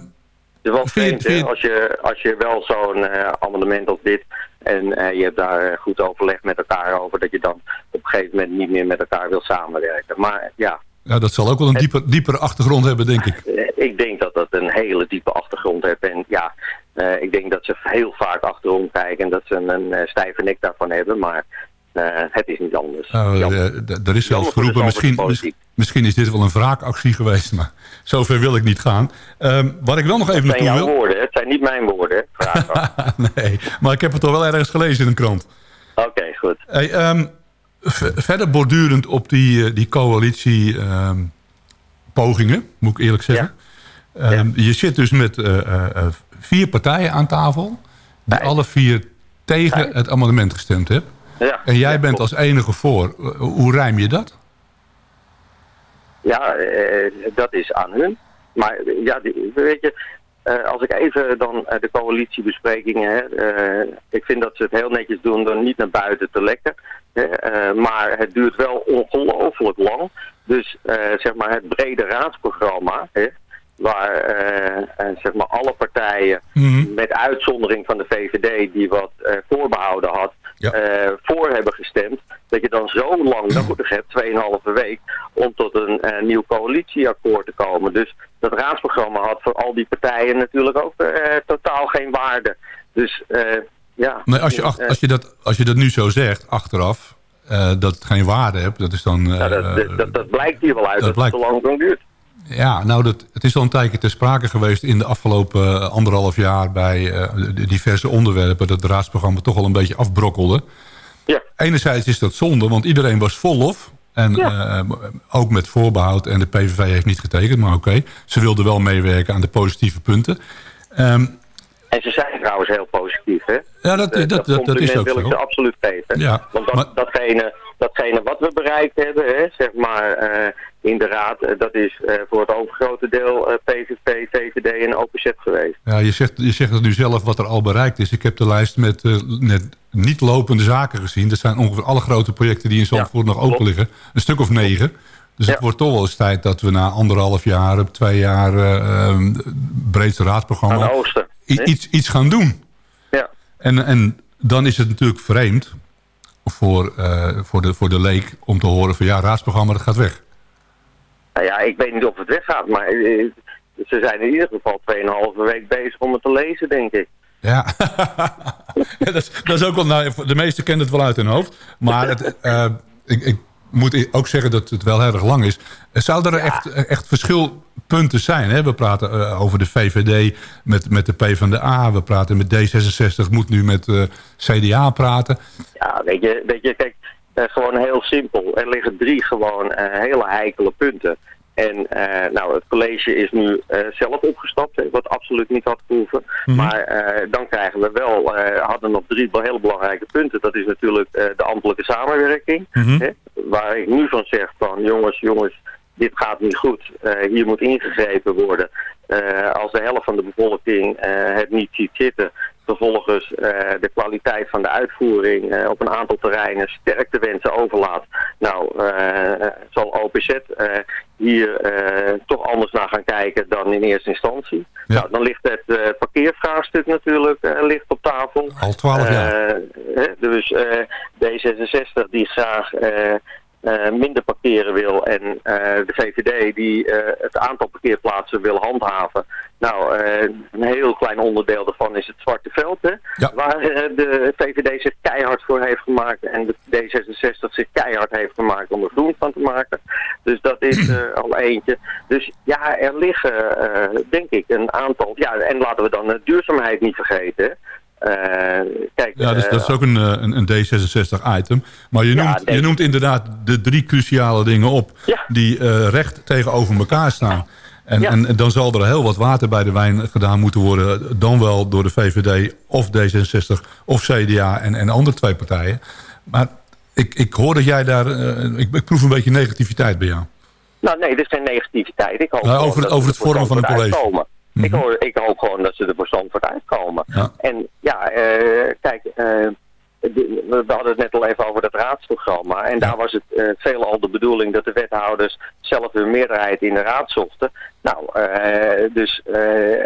is wel vreemd hè, als, je, als je wel zo'n eh, amendement als dit en eh, je hebt daar eh, goed overleg met elkaar over dat je dan op een gegeven moment niet meer met elkaar wil samenwerken. Maar ja, ja, dat zal ook wel een dieper, diepere achtergrond hebben, denk ik. ik denk dat dat een hele diepe achtergrond heeft. En ja, ik denk dat ze heel vaak achterom kijken en dat ze een eh, stijve nek daarvan hebben. Maar het is niet anders. Nou, eh, er is zelfs de geroepen, misschien, misschien is dit wel een wraakactie geweest. Maar zover wil ik niet gaan. Ehm, wat ik wel nog even Het zijn naartoe wil... woorden, het zijn niet mijn woorden. <laughs> nee, maar ik heb het toch wel ergens gelezen in een krant. Oké, goed. Hey, ehm, verder bordurend op die, eh, die coalitie ehm, pogingen, moet ik eerlijk zeggen. Je zit dus met eh, eh, eh, vier partijen aan tafel... die alle vier tegen het amendement gestemd hebben. Ja, En jij bent als enige voor. Hoe rijm je dat? Ja, eh, dat is aan hun. Maar ja, weet je, eh, als ik even dan eh, de coalitiebesprekingen, hè, ik vind dat ze het heel netjes doen door niet naar buiten te lekken. Hè, maar het duurt wel ongelooflijk lang. Dus eh, zeg maar het brede raadsprogramma, hè, waar eh, zeg maar alle partijen, met uitzondering van de VVD die wat eh, voorbehouden had, eh, voor hebben gestemd. Dat je dan zo lang nodig hebt, 2,5 week, om tot een eh, nieuw coalitieakkoord te komen. Dus dat raadsprogramma had voor al die partijen natuurlijk ook eh, totaal geen waarde. Dus ja. Nee, als, je, ach- als, je dat, als je dat nu zo zegt, achteraf, dat het geen waarde heeft, dat is dan... nou, dat, dat, dat, blijkt hier wel uit dat dat, het te lang lang duurt. Ja, nou, dat, het is al een tijdje ter sprake geweest in de afgelopen eh, anderhalf jaar bij eh, de diverse onderwerpen dat het raadsprogramma toch al een beetje afbrokkelde. Ja. Enerzijds is dat zonde, want iedereen was vol lof. En eh, ook met voorbehoud. En de PVV heeft niet getekend, maar oké. Ze wilden wel meewerken aan de positieve punten. Ehm, En ze zijn trouwens heel positief, hè? Ja, dat- Eh, dat- dat- dat is ook wil zo. ik ze absoluut geven. Ja, Want dat, datgene, datgene wat we bereikt hebben, hè, zeg maar, eh, in de raad, eh, dat is eh, voor het overgrote deel PVV, VVD en OPZ geweest. ja, je, zegt, je zegt het nu zelf wat er al bereikt is. Ik heb de lijst met, net niet lopende zaken gezien. Dat zijn ongeveer alle grote projecten die in Zandvoort nog open liggen. Een stuk of negen. Dus het wordt toch wel eens tijd dat we na anderhalf jaar, twee jaar uh, breedste raadsprogramma... Oosten, iets, iets gaan doen. Ja. En, en dan is het natuurlijk vreemd voor, eh, voor, de, voor de leek om te horen van ja, raadsprogramma dat gaat weg. Nou ja, ik weet niet of het weggaat, maar eh, ze zijn in ieder geval 2,5 week bezig om het te lezen, denk ik. Ja, <laughs> Ja, dat, is, dat is ook wel, nou, de meesten kennen het wel uit hun hoofd. Maar het, eh, ik, ik moet ook zeggen dat het wel heel erg lang is. Zou er echt, echt verschilpunten zijn? Hè? We praten eh, over de VVD met, met de PvdA. We praten met D66, moet nu met eh, CDA praten. Ja, weet je, weet je kijk, eh, gewoon heel simpel. Er liggen drie gewoon hele heikele punten. En nou, het college is nu zelf opgestapt, wat absoluut niet had gehoeven. Maar eh, dan krijgen we wel, hadden nog drie hele belangrijke punten. Dat is natuurlijk de ambtelijke samenwerking. Mhm. hè, waar ik nu van zeg van jongens, jongens, dit gaat niet goed. Eh, hier moet ingegrepen worden. Eh, als de helft van de bevolking eh, het niet ziet zitten, vervolgens de kwaliteit van de uitvoering op een aantal terreinen sterk te wensen overlaat. Nou, zal OPZ hier toch anders naar gaan kijken dan in eerste instantie. Nou, dan ligt het eh, parkeervraagstuk natuurlijk eh, ligt op tafel. Al twaalf jaar. Eh, dus eh, D66 die graag eh, minder parkeren wil en eh, de VVD die eh, het aantal parkeerplaatsen wil handhaven. Nou, een heel klein onderdeel daarvan is het Zwarte Veld, hè, waar de VVD zich keihard voor heeft gemaakt en de D66 zich keihard heeft gemaakt om er groen van te maken. Dus dat is <clears throat> al eentje. Dus ja, er liggen denk ik een aantal, ja, en laten we dan de duurzaamheid niet vergeten. hè. Eh, kijk, Ja, dus eh, dat is ook een, eh, een, een D66-item. Maar je noemt, je noemt inderdaad de drie cruciale dingen op... die recht tegenover elkaar staan. En, en dan zal er heel wat water bij de wijn gedaan moeten worden... dan wel door de VVD of D66 of CDA en, en andere twee partijen. Maar ik, ik hoor dat jij daar... ik, ik proef een beetje negativiteit bij jou. Nou nee, dit is geen negativiteit. Ik hoop Nou, over- over het vormen van een college. uitkomen. Ik, hoor, ik hoop gewoon dat ze er verstand voor uitkomen. Ja. En ja, eh, kijk, eh, we hadden het net al even over dat raadsprogramma. En daar was het eh veelal de bedoeling dat de wethouders zelf hun meerderheid in de raad zochten. Nou, dus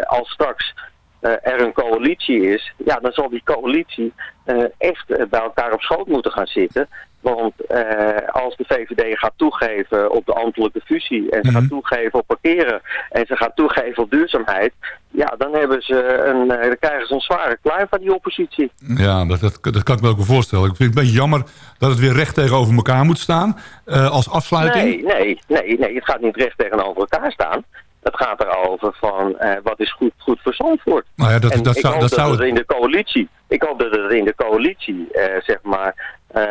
als straks er een coalitie is, ja, dan zal die coalitie eh, echt eh, bij elkaar op schoot moeten gaan zitten. Want eh, als de VVD gaat toegeven op de ambtelijke fusie en ze gaat toegeven op parkeren en ze gaat toegeven op duurzaamheid, ja, dan, hebben ze een, eh, dan krijgen ze een zware kluif van die oppositie. Ja, dat, dat, dat kan ik me ook wel voorstellen. Ik vind het een beetje jammer dat het weer recht tegenover elkaar moet staan. eh, als afsluiting. Nee, nee, nee, nee, het gaat niet recht tegenover elkaar staan. Het gaat erover van eh, wat is goed, goed voor Zandvoort. Nou ja, dat- en dat ik zou- hoop dat dat, zou het het- in de coalitie, ik hoop dat het in de coalitie, eh, zeg maar, eh,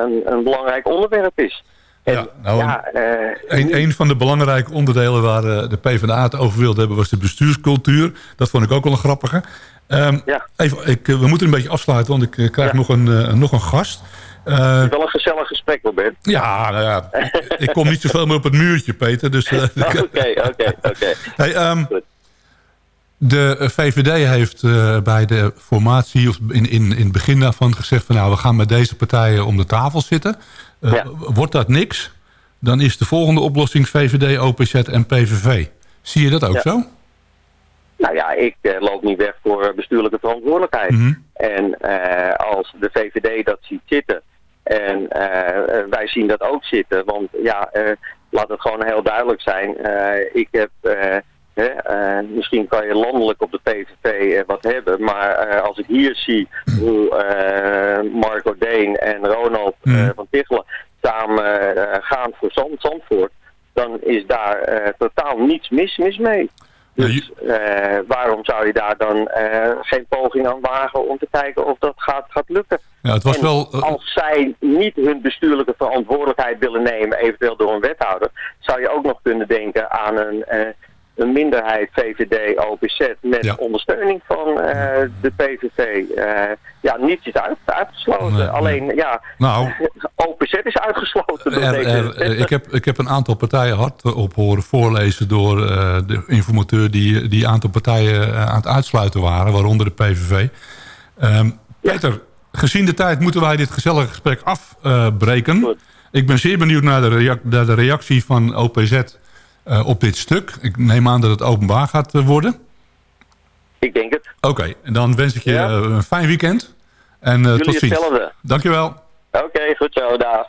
een, een belangrijk onderwerp is. En, nou, ja, eh, Een, een van de belangrijke onderdelen waar de PvdA het over wilde hebben... was de bestuurscultuur. Dat vond ik ook wel een grappige. Ehm, even, ik, we moeten een beetje afsluiten, want ik krijg nog, een, nog een gast. Eh, het is wel een gezellig gesprek, Ben. ja, nou ja, <laughs> ik, kom niet zoveel meer op het muurtje, Peter. Dus, eh, Oké, oké, <laughs> oké. Hey, ehm, de eh, VVD heeft bij de formatie, of in, in, in het begin daarvan gezegd... van nou, we gaan met deze partijen om de tafel zitten. Eh, Wordt dat niks, dan is de volgende oplossing VVD, OPZ en PVV. Zie je dat ook Ja. zo? Nou ja, ik loop niet weg voor bestuurlijke verantwoordelijkheid. Mhm. En als de VVD dat ziet zitten en eh, eh, wij zien dat ook zitten, want ja, eh, laat het gewoon heel duidelijk zijn. Ik heb, eh, hè, misschien kan je landelijk op de PVV wat hebben, maar als ik hier zie hoe Marco Deen en Ronald eh, van Tichelen samen gaan voor Zand Zandvoort, dan is daar totaal niets mis, mis mee. Dus eh, waarom zou je daar dan eh, geen poging aan wagen om te kijken of dat gaat, gaat lukken? Ja, het was En wel... eh, Als zij niet hun bestuurlijke verantwoordelijkheid willen nemen, eventueel door een wethouder, zou je ook nog kunnen denken aan een, een minderheid VVD, OPZ met ondersteuning van eh, de PVV. Eh, ja, niets is uit, uitgesloten. Alleen, ja, Nou. OPZ is uitgesloten Er- er- eh, ik, heb, ik heb een aantal partijen hard op horen voorlezen door de informateur die, die aantal partijen aan het uitsluiten waren, waaronder de PVV. Ehm, Peter, gezien de tijd moeten wij dit gezellige gesprek afbreken. ik ben zeer benieuwd naar de, naar de reactie van OPZ op dit stuk. Ik neem aan dat het openbaar gaat eh, worden. Ik denk het. Oké, en dan wens ik je Ja. eh, een fijn weekend. En eh, tot ziens. hetzelfde. Dankjewel. Oké, goed zo, dag.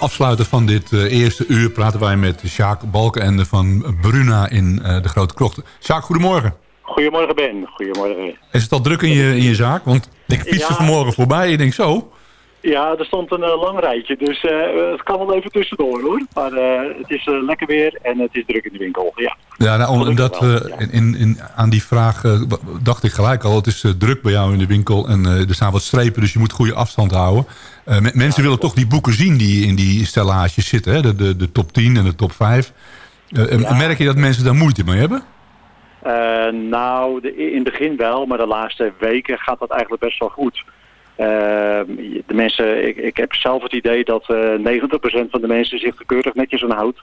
Als afsluiter van dit eh, eerste uur praten wij met Sjaak Balkenende van Bruna in eh, de Grote Krocht. Sjaak, goedemorgen. Goedemorgen Ben, goedemorgen. Is het al druk in je, in je zaak? Want ik fietste Ja. vanmorgen voorbij en ik denk zo. Ja, er stond een eh, lang rijtje, dus eh, het kan wel even tussendoor hoor. Maar eh, het is lekker weer en het is druk in de winkel, ja. Ja, nou, dat, in, in, aan die vraag dacht ik gelijk al. Het is druk bij jou in de winkel en er staan wat strepen, dus je moet goede afstand houden. Me- mensen willen toch die boeken zien die in die stellages zitten, hè? De, de, de top 10 en de top 5. Eh, eh, Merk je dat mensen daar moeite mee hebben? Nou, de, in het begin wel, maar de laatste weken gaat dat eigenlijk best wel goed. Eh, de mensen, ik, ik heb zelf het idee dat eh 90% van de mensen zich keurig netjes aan houdt.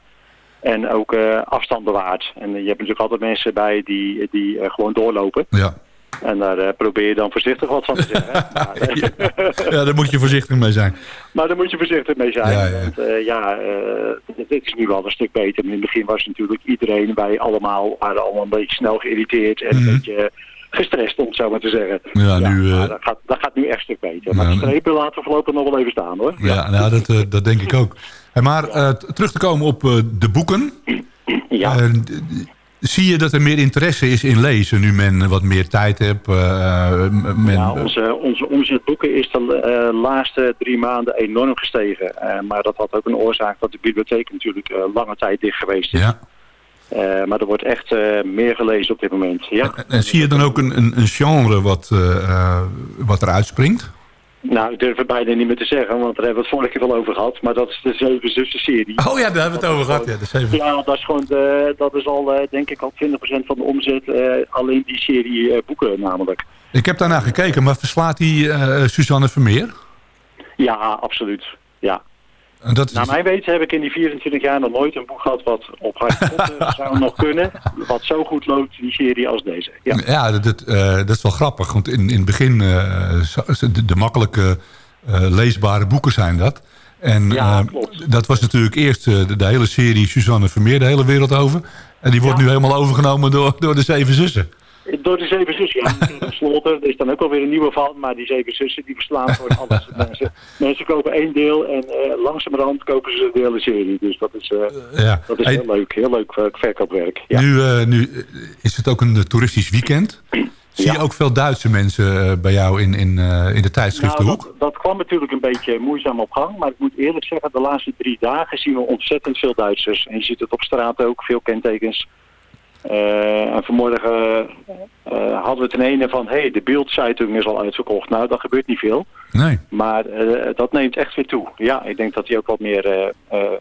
En ook eh, afstand bewaart. En je hebt natuurlijk altijd mensen bij die, die eh, gewoon doorlopen. Ja. En daar eh, probeer je dan voorzichtig wat van te zeggen. <laughs> maar, eh, ja, daar moet je voorzichtig mee zijn. Maar daar moet je voorzichtig mee zijn. Ja, ja. Want eh, ja, eh, dit is nu wel een stuk beter. In het begin was natuurlijk iedereen, wij allemaal, waren allemaal een beetje snel geïrriteerd en Mhm. een beetje gestrest, om het zo maar te zeggen. Ja, nu... eh, dat, gaat, dat gaat nu echt een stuk beter. Maar de strepen laten we voorlopig nog wel even staan hoor. Ja, nou, dat, eh, dat denk ik ook. Hey, maar eh, terug te komen op de boeken. Ja. Zie je dat er meer interesse is in lezen nu men wat meer tijd heeft? men, Ja, onze, onze omzet boeken is de laatste drie maanden enorm gestegen. Maar dat had ook een oorzaak dat de bibliotheek natuurlijk lange tijd dicht geweest is. Ja. Eh, maar er wordt echt eh, meer gelezen op dit moment. Ja. En zie je dan ook een, een, een genre wat, eh, wat eruit springt? Nou, ik durf het bijna niet meer te zeggen, want daar hebben we het vorige keer wel over gehad. Maar dat is de Zeven Zussen serie. Oh ja, daar hebben we het over gehad. Ja, de zeven. Ja, dat is gewoon, de, dat is al, denk ik, al 20% van de omzet. alleen die serie boeken namelijk. Ik heb daarna gekeken, maar verslaat die Suzanne Vermeer? Ja, absoluut. Ja. Dat is, Naar mijn weten heb ik in die 24 jaar nog nooit een boek gehad wat op <laughs> Potter zou nog kunnen. Wat zo goed loopt, die serie als deze. Ja. ja, dat, dat, eh, dat is wel grappig. Want in, in het begin, zo- de, de makkelijke eh, leesbare boeken zijn dat. En Ja, dat was natuurlijk eerst de, de hele serie Suzanne Vermeer de hele wereld over. En die wordt nu helemaal overgenomen door, door de Zeven Zussen. Door de Zeven Zussen, ja. <laughs> Slotter, er is dan ook alweer een nieuwe van. Maar die Zeven Zussen, die verslaan gewoon <laughs> alles. mensen, mensen kopen één deel en eh, langzamerhand kopen ze de hele serie. Dus dat is, eh, Ja. dat is Hey, heel leuk. Heel leuk eh, verkoopwerk. Ja. nu, eh, nu eh, is het ook een eh, toeristisch weekend. <clears throat> Zie je ook veel Duitse mensen eh, bij jou in, in, eh, in de tijdschriftenhoek? Nou, dat, dat kwam natuurlijk een beetje moeizaam op gang. Maar ik moet eerlijk zeggen, de laatste drie dagen zien we ontzettend veel Duitsers. En je ziet het op straat ook, veel kentekens. Eh, en vanmorgen eh, hadden we in ene van, hé, hey, de Bildzeitung is al uitverkocht. Nou, dat gebeurt niet veel. Nee. Maar eh, dat neemt echt weer toe. Ja, ik denk dat die ook wat meer eh, eh,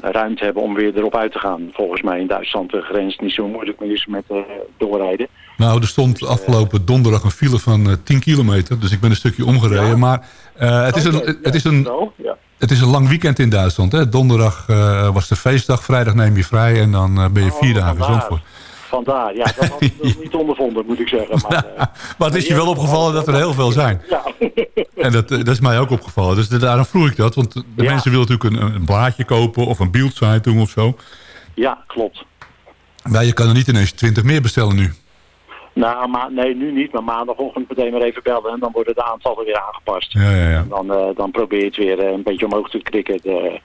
ruimte hebben om weer erop uit te gaan. Volgens mij in Duitsland de grens niet zo moeilijk meer is met eh, doorrijden. Nou, er stond afgelopen donderdag een file van eh, 10 kilometer. Dus ik ben een stukje omgereden. Maar eh, het, is een, het, is een, ja. Het is een lang weekend in Duitsland. Hè? Donderdag eh, was de feestdag, vrijdag neem je vrij en dan eh, ben je vier dagen vandaar. Zandvoort. Vandaar, ja, dat had <laughs> ik nog niet ondervonden, moet ik zeggen. Maar, <laughs> eh, Maar het is je wel opgevallen dat er heel veel zijn. ja. <laughs> En dat, dat is mij ook opgevallen. Dus daarom vroeg ik dat. Want de Ja. mensen willen natuurlijk een, een blaadje kopen of een beeldzeitung of zo. ja, klopt. Maar je kan er niet ineens 20 meer bestellen nu. Nou, maar, nee, nu niet, maar maandagochtend meteen maar even bellen en dan worden de aantallen weer aangepast. Ja, ja, ja. En dan, eh, dan probeer je het weer eh, een beetje omhoog te krikken, de,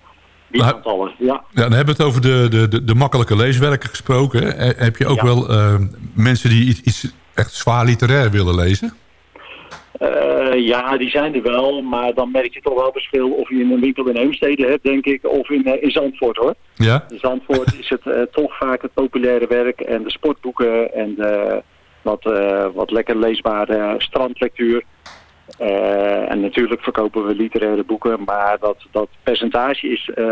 die Maar- aantallen. Ja. Ja, dan hebben we het over de, de, de, de makkelijke leeswerken gesproken. Eh, Heb je ook Ja. wel eh, mensen die iets, iets echt zwaar literair willen lezen? Eh, ja, die zijn er wel, maar dan merk je toch wel verschil of je een winkel in Heemstede hebt, denk ik, of in, eh, in Zandvoort hoor. Ja? In Zandvoort is het eh, toch vaak het populaire werk en de sportboeken en de wat, eh, wat lekker leesbare strandlectuur. Eh, en natuurlijk verkopen we literaire boeken, maar dat, dat percentage is eh,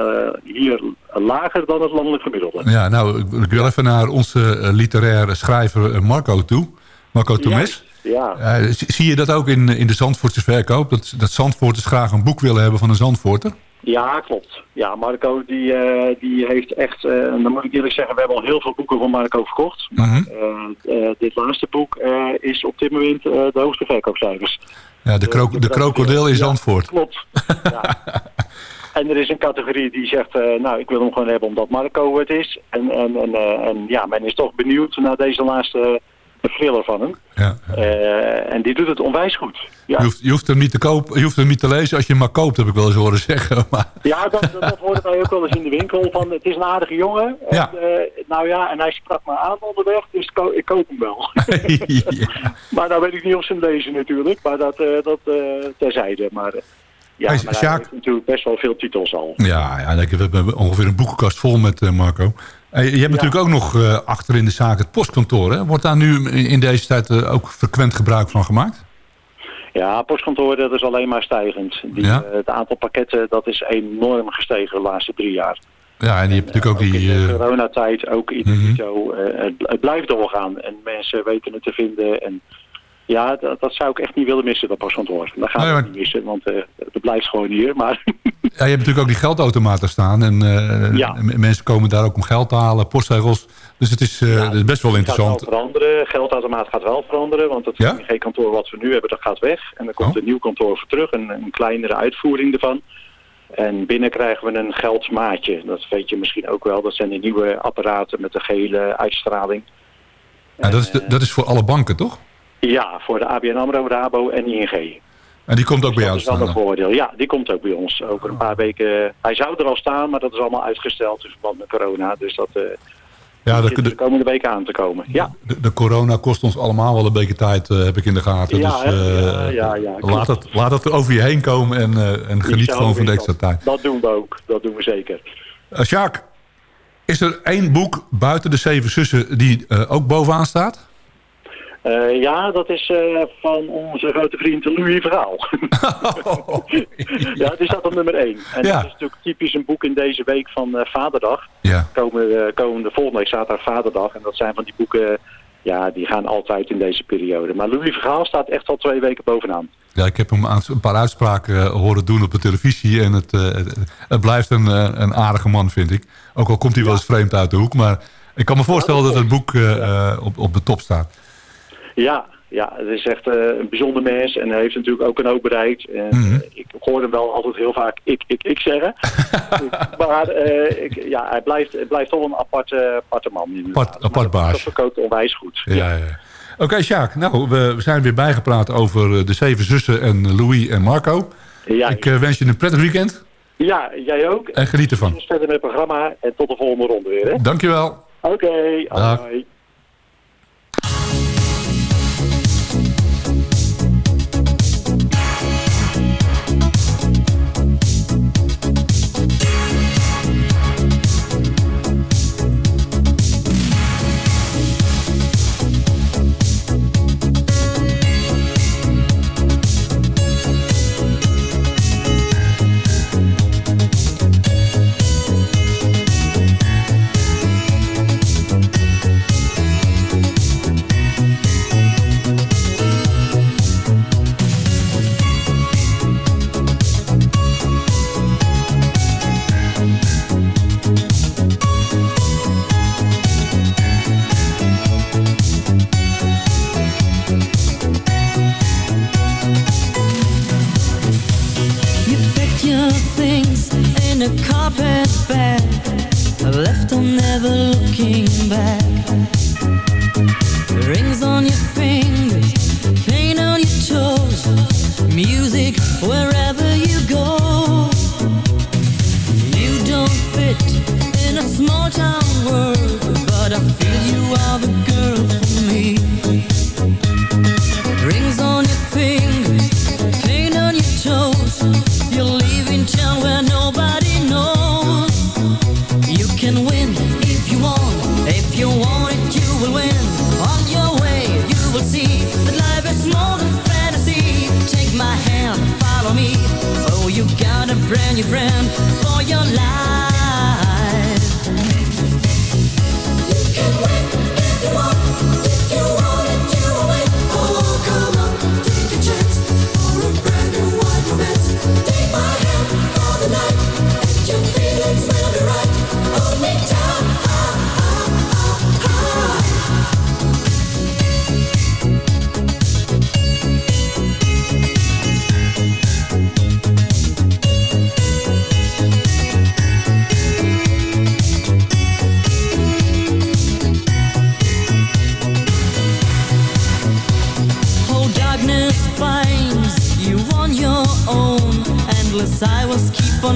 hier lager dan het landelijk gemiddelde. Ja, nou, ik- wil even naar onze literaire schrijver Marco toe. Marco Tomes. Ja, zie- zie je dat ook in, in de Zandvoortse verkoop? Dat, dat Zandvoorters graag een boek willen hebben van een Zandvoorter? Ja klopt. Ja, Marco die, eh, die heeft echt, eh, dan moet ik eerlijk zeggen, we hebben al heel veel boeken van Marco verkocht. Mhm. Eh, dit laatste boek is op dit moment de hoogste verkoopcijfers. Ja, de, kro de krokodil in Ja, Zandvoort. Klopt. Ja. <laughs> En er is een categorie die zegt, nou, ik wil hem gewoon hebben omdat Marco het is. En, en, en, en ja, men is toch benieuwd naar deze laatste thriller van hem. Ja. Eh, en die doet het onwijs goed. Ja, Je, hoeft, je, hoeft hem niet te kopen, je hoeft hem niet te lezen als je hem maar koopt, heb ik wel eens horen <laughs> zeggen. Maar, ja dat, dat, dat hoorde wij ook wel eens in de winkel. Van, het is een aardige jongen. En, eh, nou ja, en hij sprak me aan onderweg, dus ik, ko- ik koop hem wel. <laughs> <laughs> maar nou weet ik niet of ze hem lezen natuurlijk. Maar dat, eh, dat terzijde. Maar, ja, Hey, maar hij Sjaak. heeft natuurlijk best wel veel titels al. ja, ja ik, we hebben ongeveer een boekenkast vol met Marco. Eh, je hebt natuurlijk ook nog eh, achter in de zaak het postkantoor. Hè? Wordt daar nu in, in deze tijd eh, ook frequent gebruik van gemaakt? Ja, postkantoor dat is alleen maar stijgend. Die, Ja? het aantal pakketten dat is enorm gestegen de laatste drie jaar. Ja, en je hebt natuurlijk ook In die... de eh, coronatijd ook in Mhm. zo. het, het blijft doorgaan en mensen weten het te vinden. En ja, dat, dat zou ik echt niet willen missen, dat postkantoor. Dat gaat Nee, maar- niet missen, want eh het blijft gewoon hier. Maar Ja, je hebt natuurlijk ook die geldautomaten staan. En eh, Ja. mensen komen daar ook om geld te halen, postzegels. Dus het is, eh, het is best wel het gaat wel interessant. veranderen. Geldautomaat gaat wel veranderen, want het Ja? kantoor wat we nu hebben, dat gaat weg. En er komt Oh. een nieuw kantoor voor terug, een, een kleinere uitvoering ervan. En binnen krijgen we een geldsmaatje. Dat weet je misschien ook wel. Dat zijn de nieuwe apparaten met de gele uitstraling. Ja, dat, is de- dat is voor alle banken, toch? Ja, voor de ABN AMRO, Rabo en ING. En die komt ook bij jou dat te is wel staan. een voordeel. Ja, die komt ook bij ons. Over een paar weken. Hij zou er al staan, maar dat is allemaal uitgesteld in verband met corona. Dus dat eh Ja, de, de de, komende weken aan te komen. Ja, de, de corona kost ons allemaal wel een beetje tijd, eh, heb ik in de gaten. Ja, dus eh, Ja, ja, ja, laat, het, laat het over je heen komen en, en geniet gewoon van de extra dat. tijd. Dat doen we ook. Dat doen we zeker. Uh, Sjaak, Is er één boek buiten de Zeven Zussen die ook bovenaan staat? Eh, ja, dat is eh, van onze grote vriend Louis Verhaal. <laughs> ja, die staat op nummer 1. En Ja. dat is natuurlijk typisch een boek in deze week van eh, Vaderdag. Ja. Komen, eh, komende volgende week staat daar Vaderdag. En dat zijn van die boeken, ja, die gaan altijd in deze periode. Maar Louis Verhaal staat echt al twee weken bovenaan. Ja, ik heb hem een paar uitspraken horen doen op de televisie. En het, het, blijft een, een aardige man, vind ik. Ook al komt hij wel eens vreemd uit de hoek. Maar ik kan me voorstellen dat het boek op, op de top staat. Ja, ja, het is echt eh, een bijzonder mens en hij heeft natuurlijk ook een hoop bereikt. En, Mhm. eh, ik hoor hem wel altijd heel vaak ik, ik, ik zeggen. <laughs> maar eh, ik, ja, hij blijft, blijft toch een aparte, aparte man. Apart, apart Maar baas. Dat verkoopt onwijs goed. Ja, ja. ja. Oké, Sjaak. Nou, we, we zijn weer bijgepraat over eh, de Zeven Zussen en Louis en Marco. Ja, Ik eh, wens je een prettig weekend ja, jij ook. en geniet ervan. Verder met het programma en tot de volgende ronde weer. Hè? Dankjewel. Oké.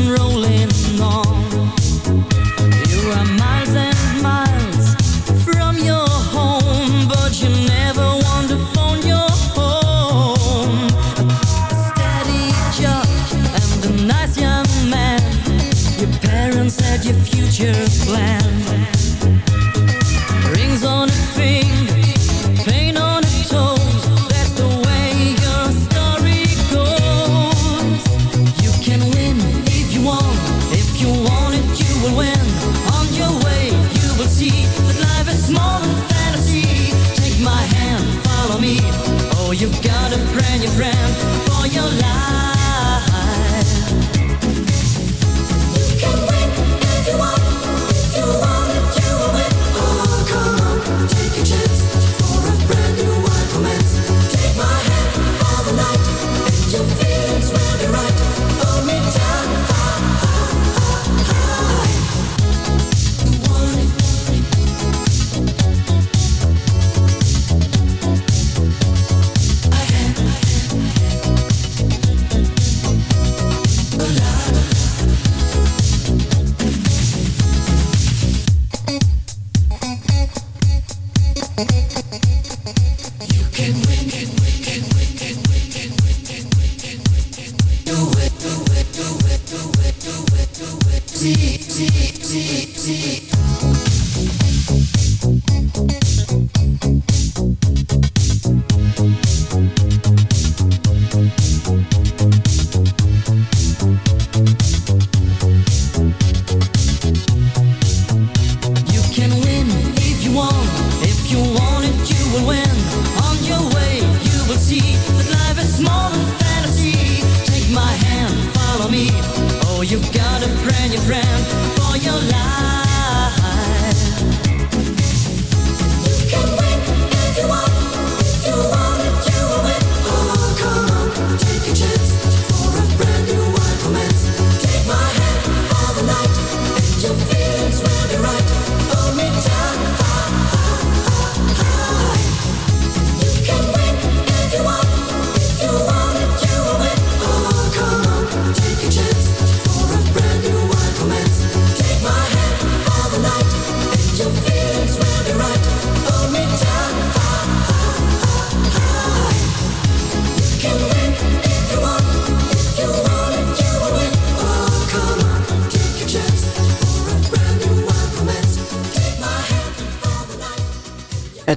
road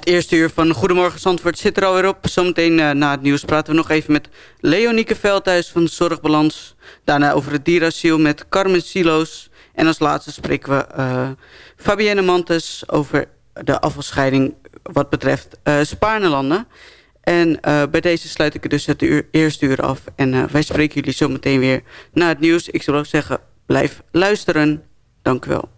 eerste uur van Goedemorgen Zandvoort zit er alweer op. Zometeen eh, na het nieuws praten we nog even met Leonieke Veldhuis van Zorgbalans. Daarna over het dierasiel met Carmen Silo's. En als laatste spreken we eh Fabienne Mantes over de afvalscheiding wat betreft eh Spaarnelanden. En bij deze sluit ik dus het uur, eerste uur af. En wij spreken jullie zometeen weer na het nieuws. Ik zou ook zeggen, blijf luisteren. Dank u wel.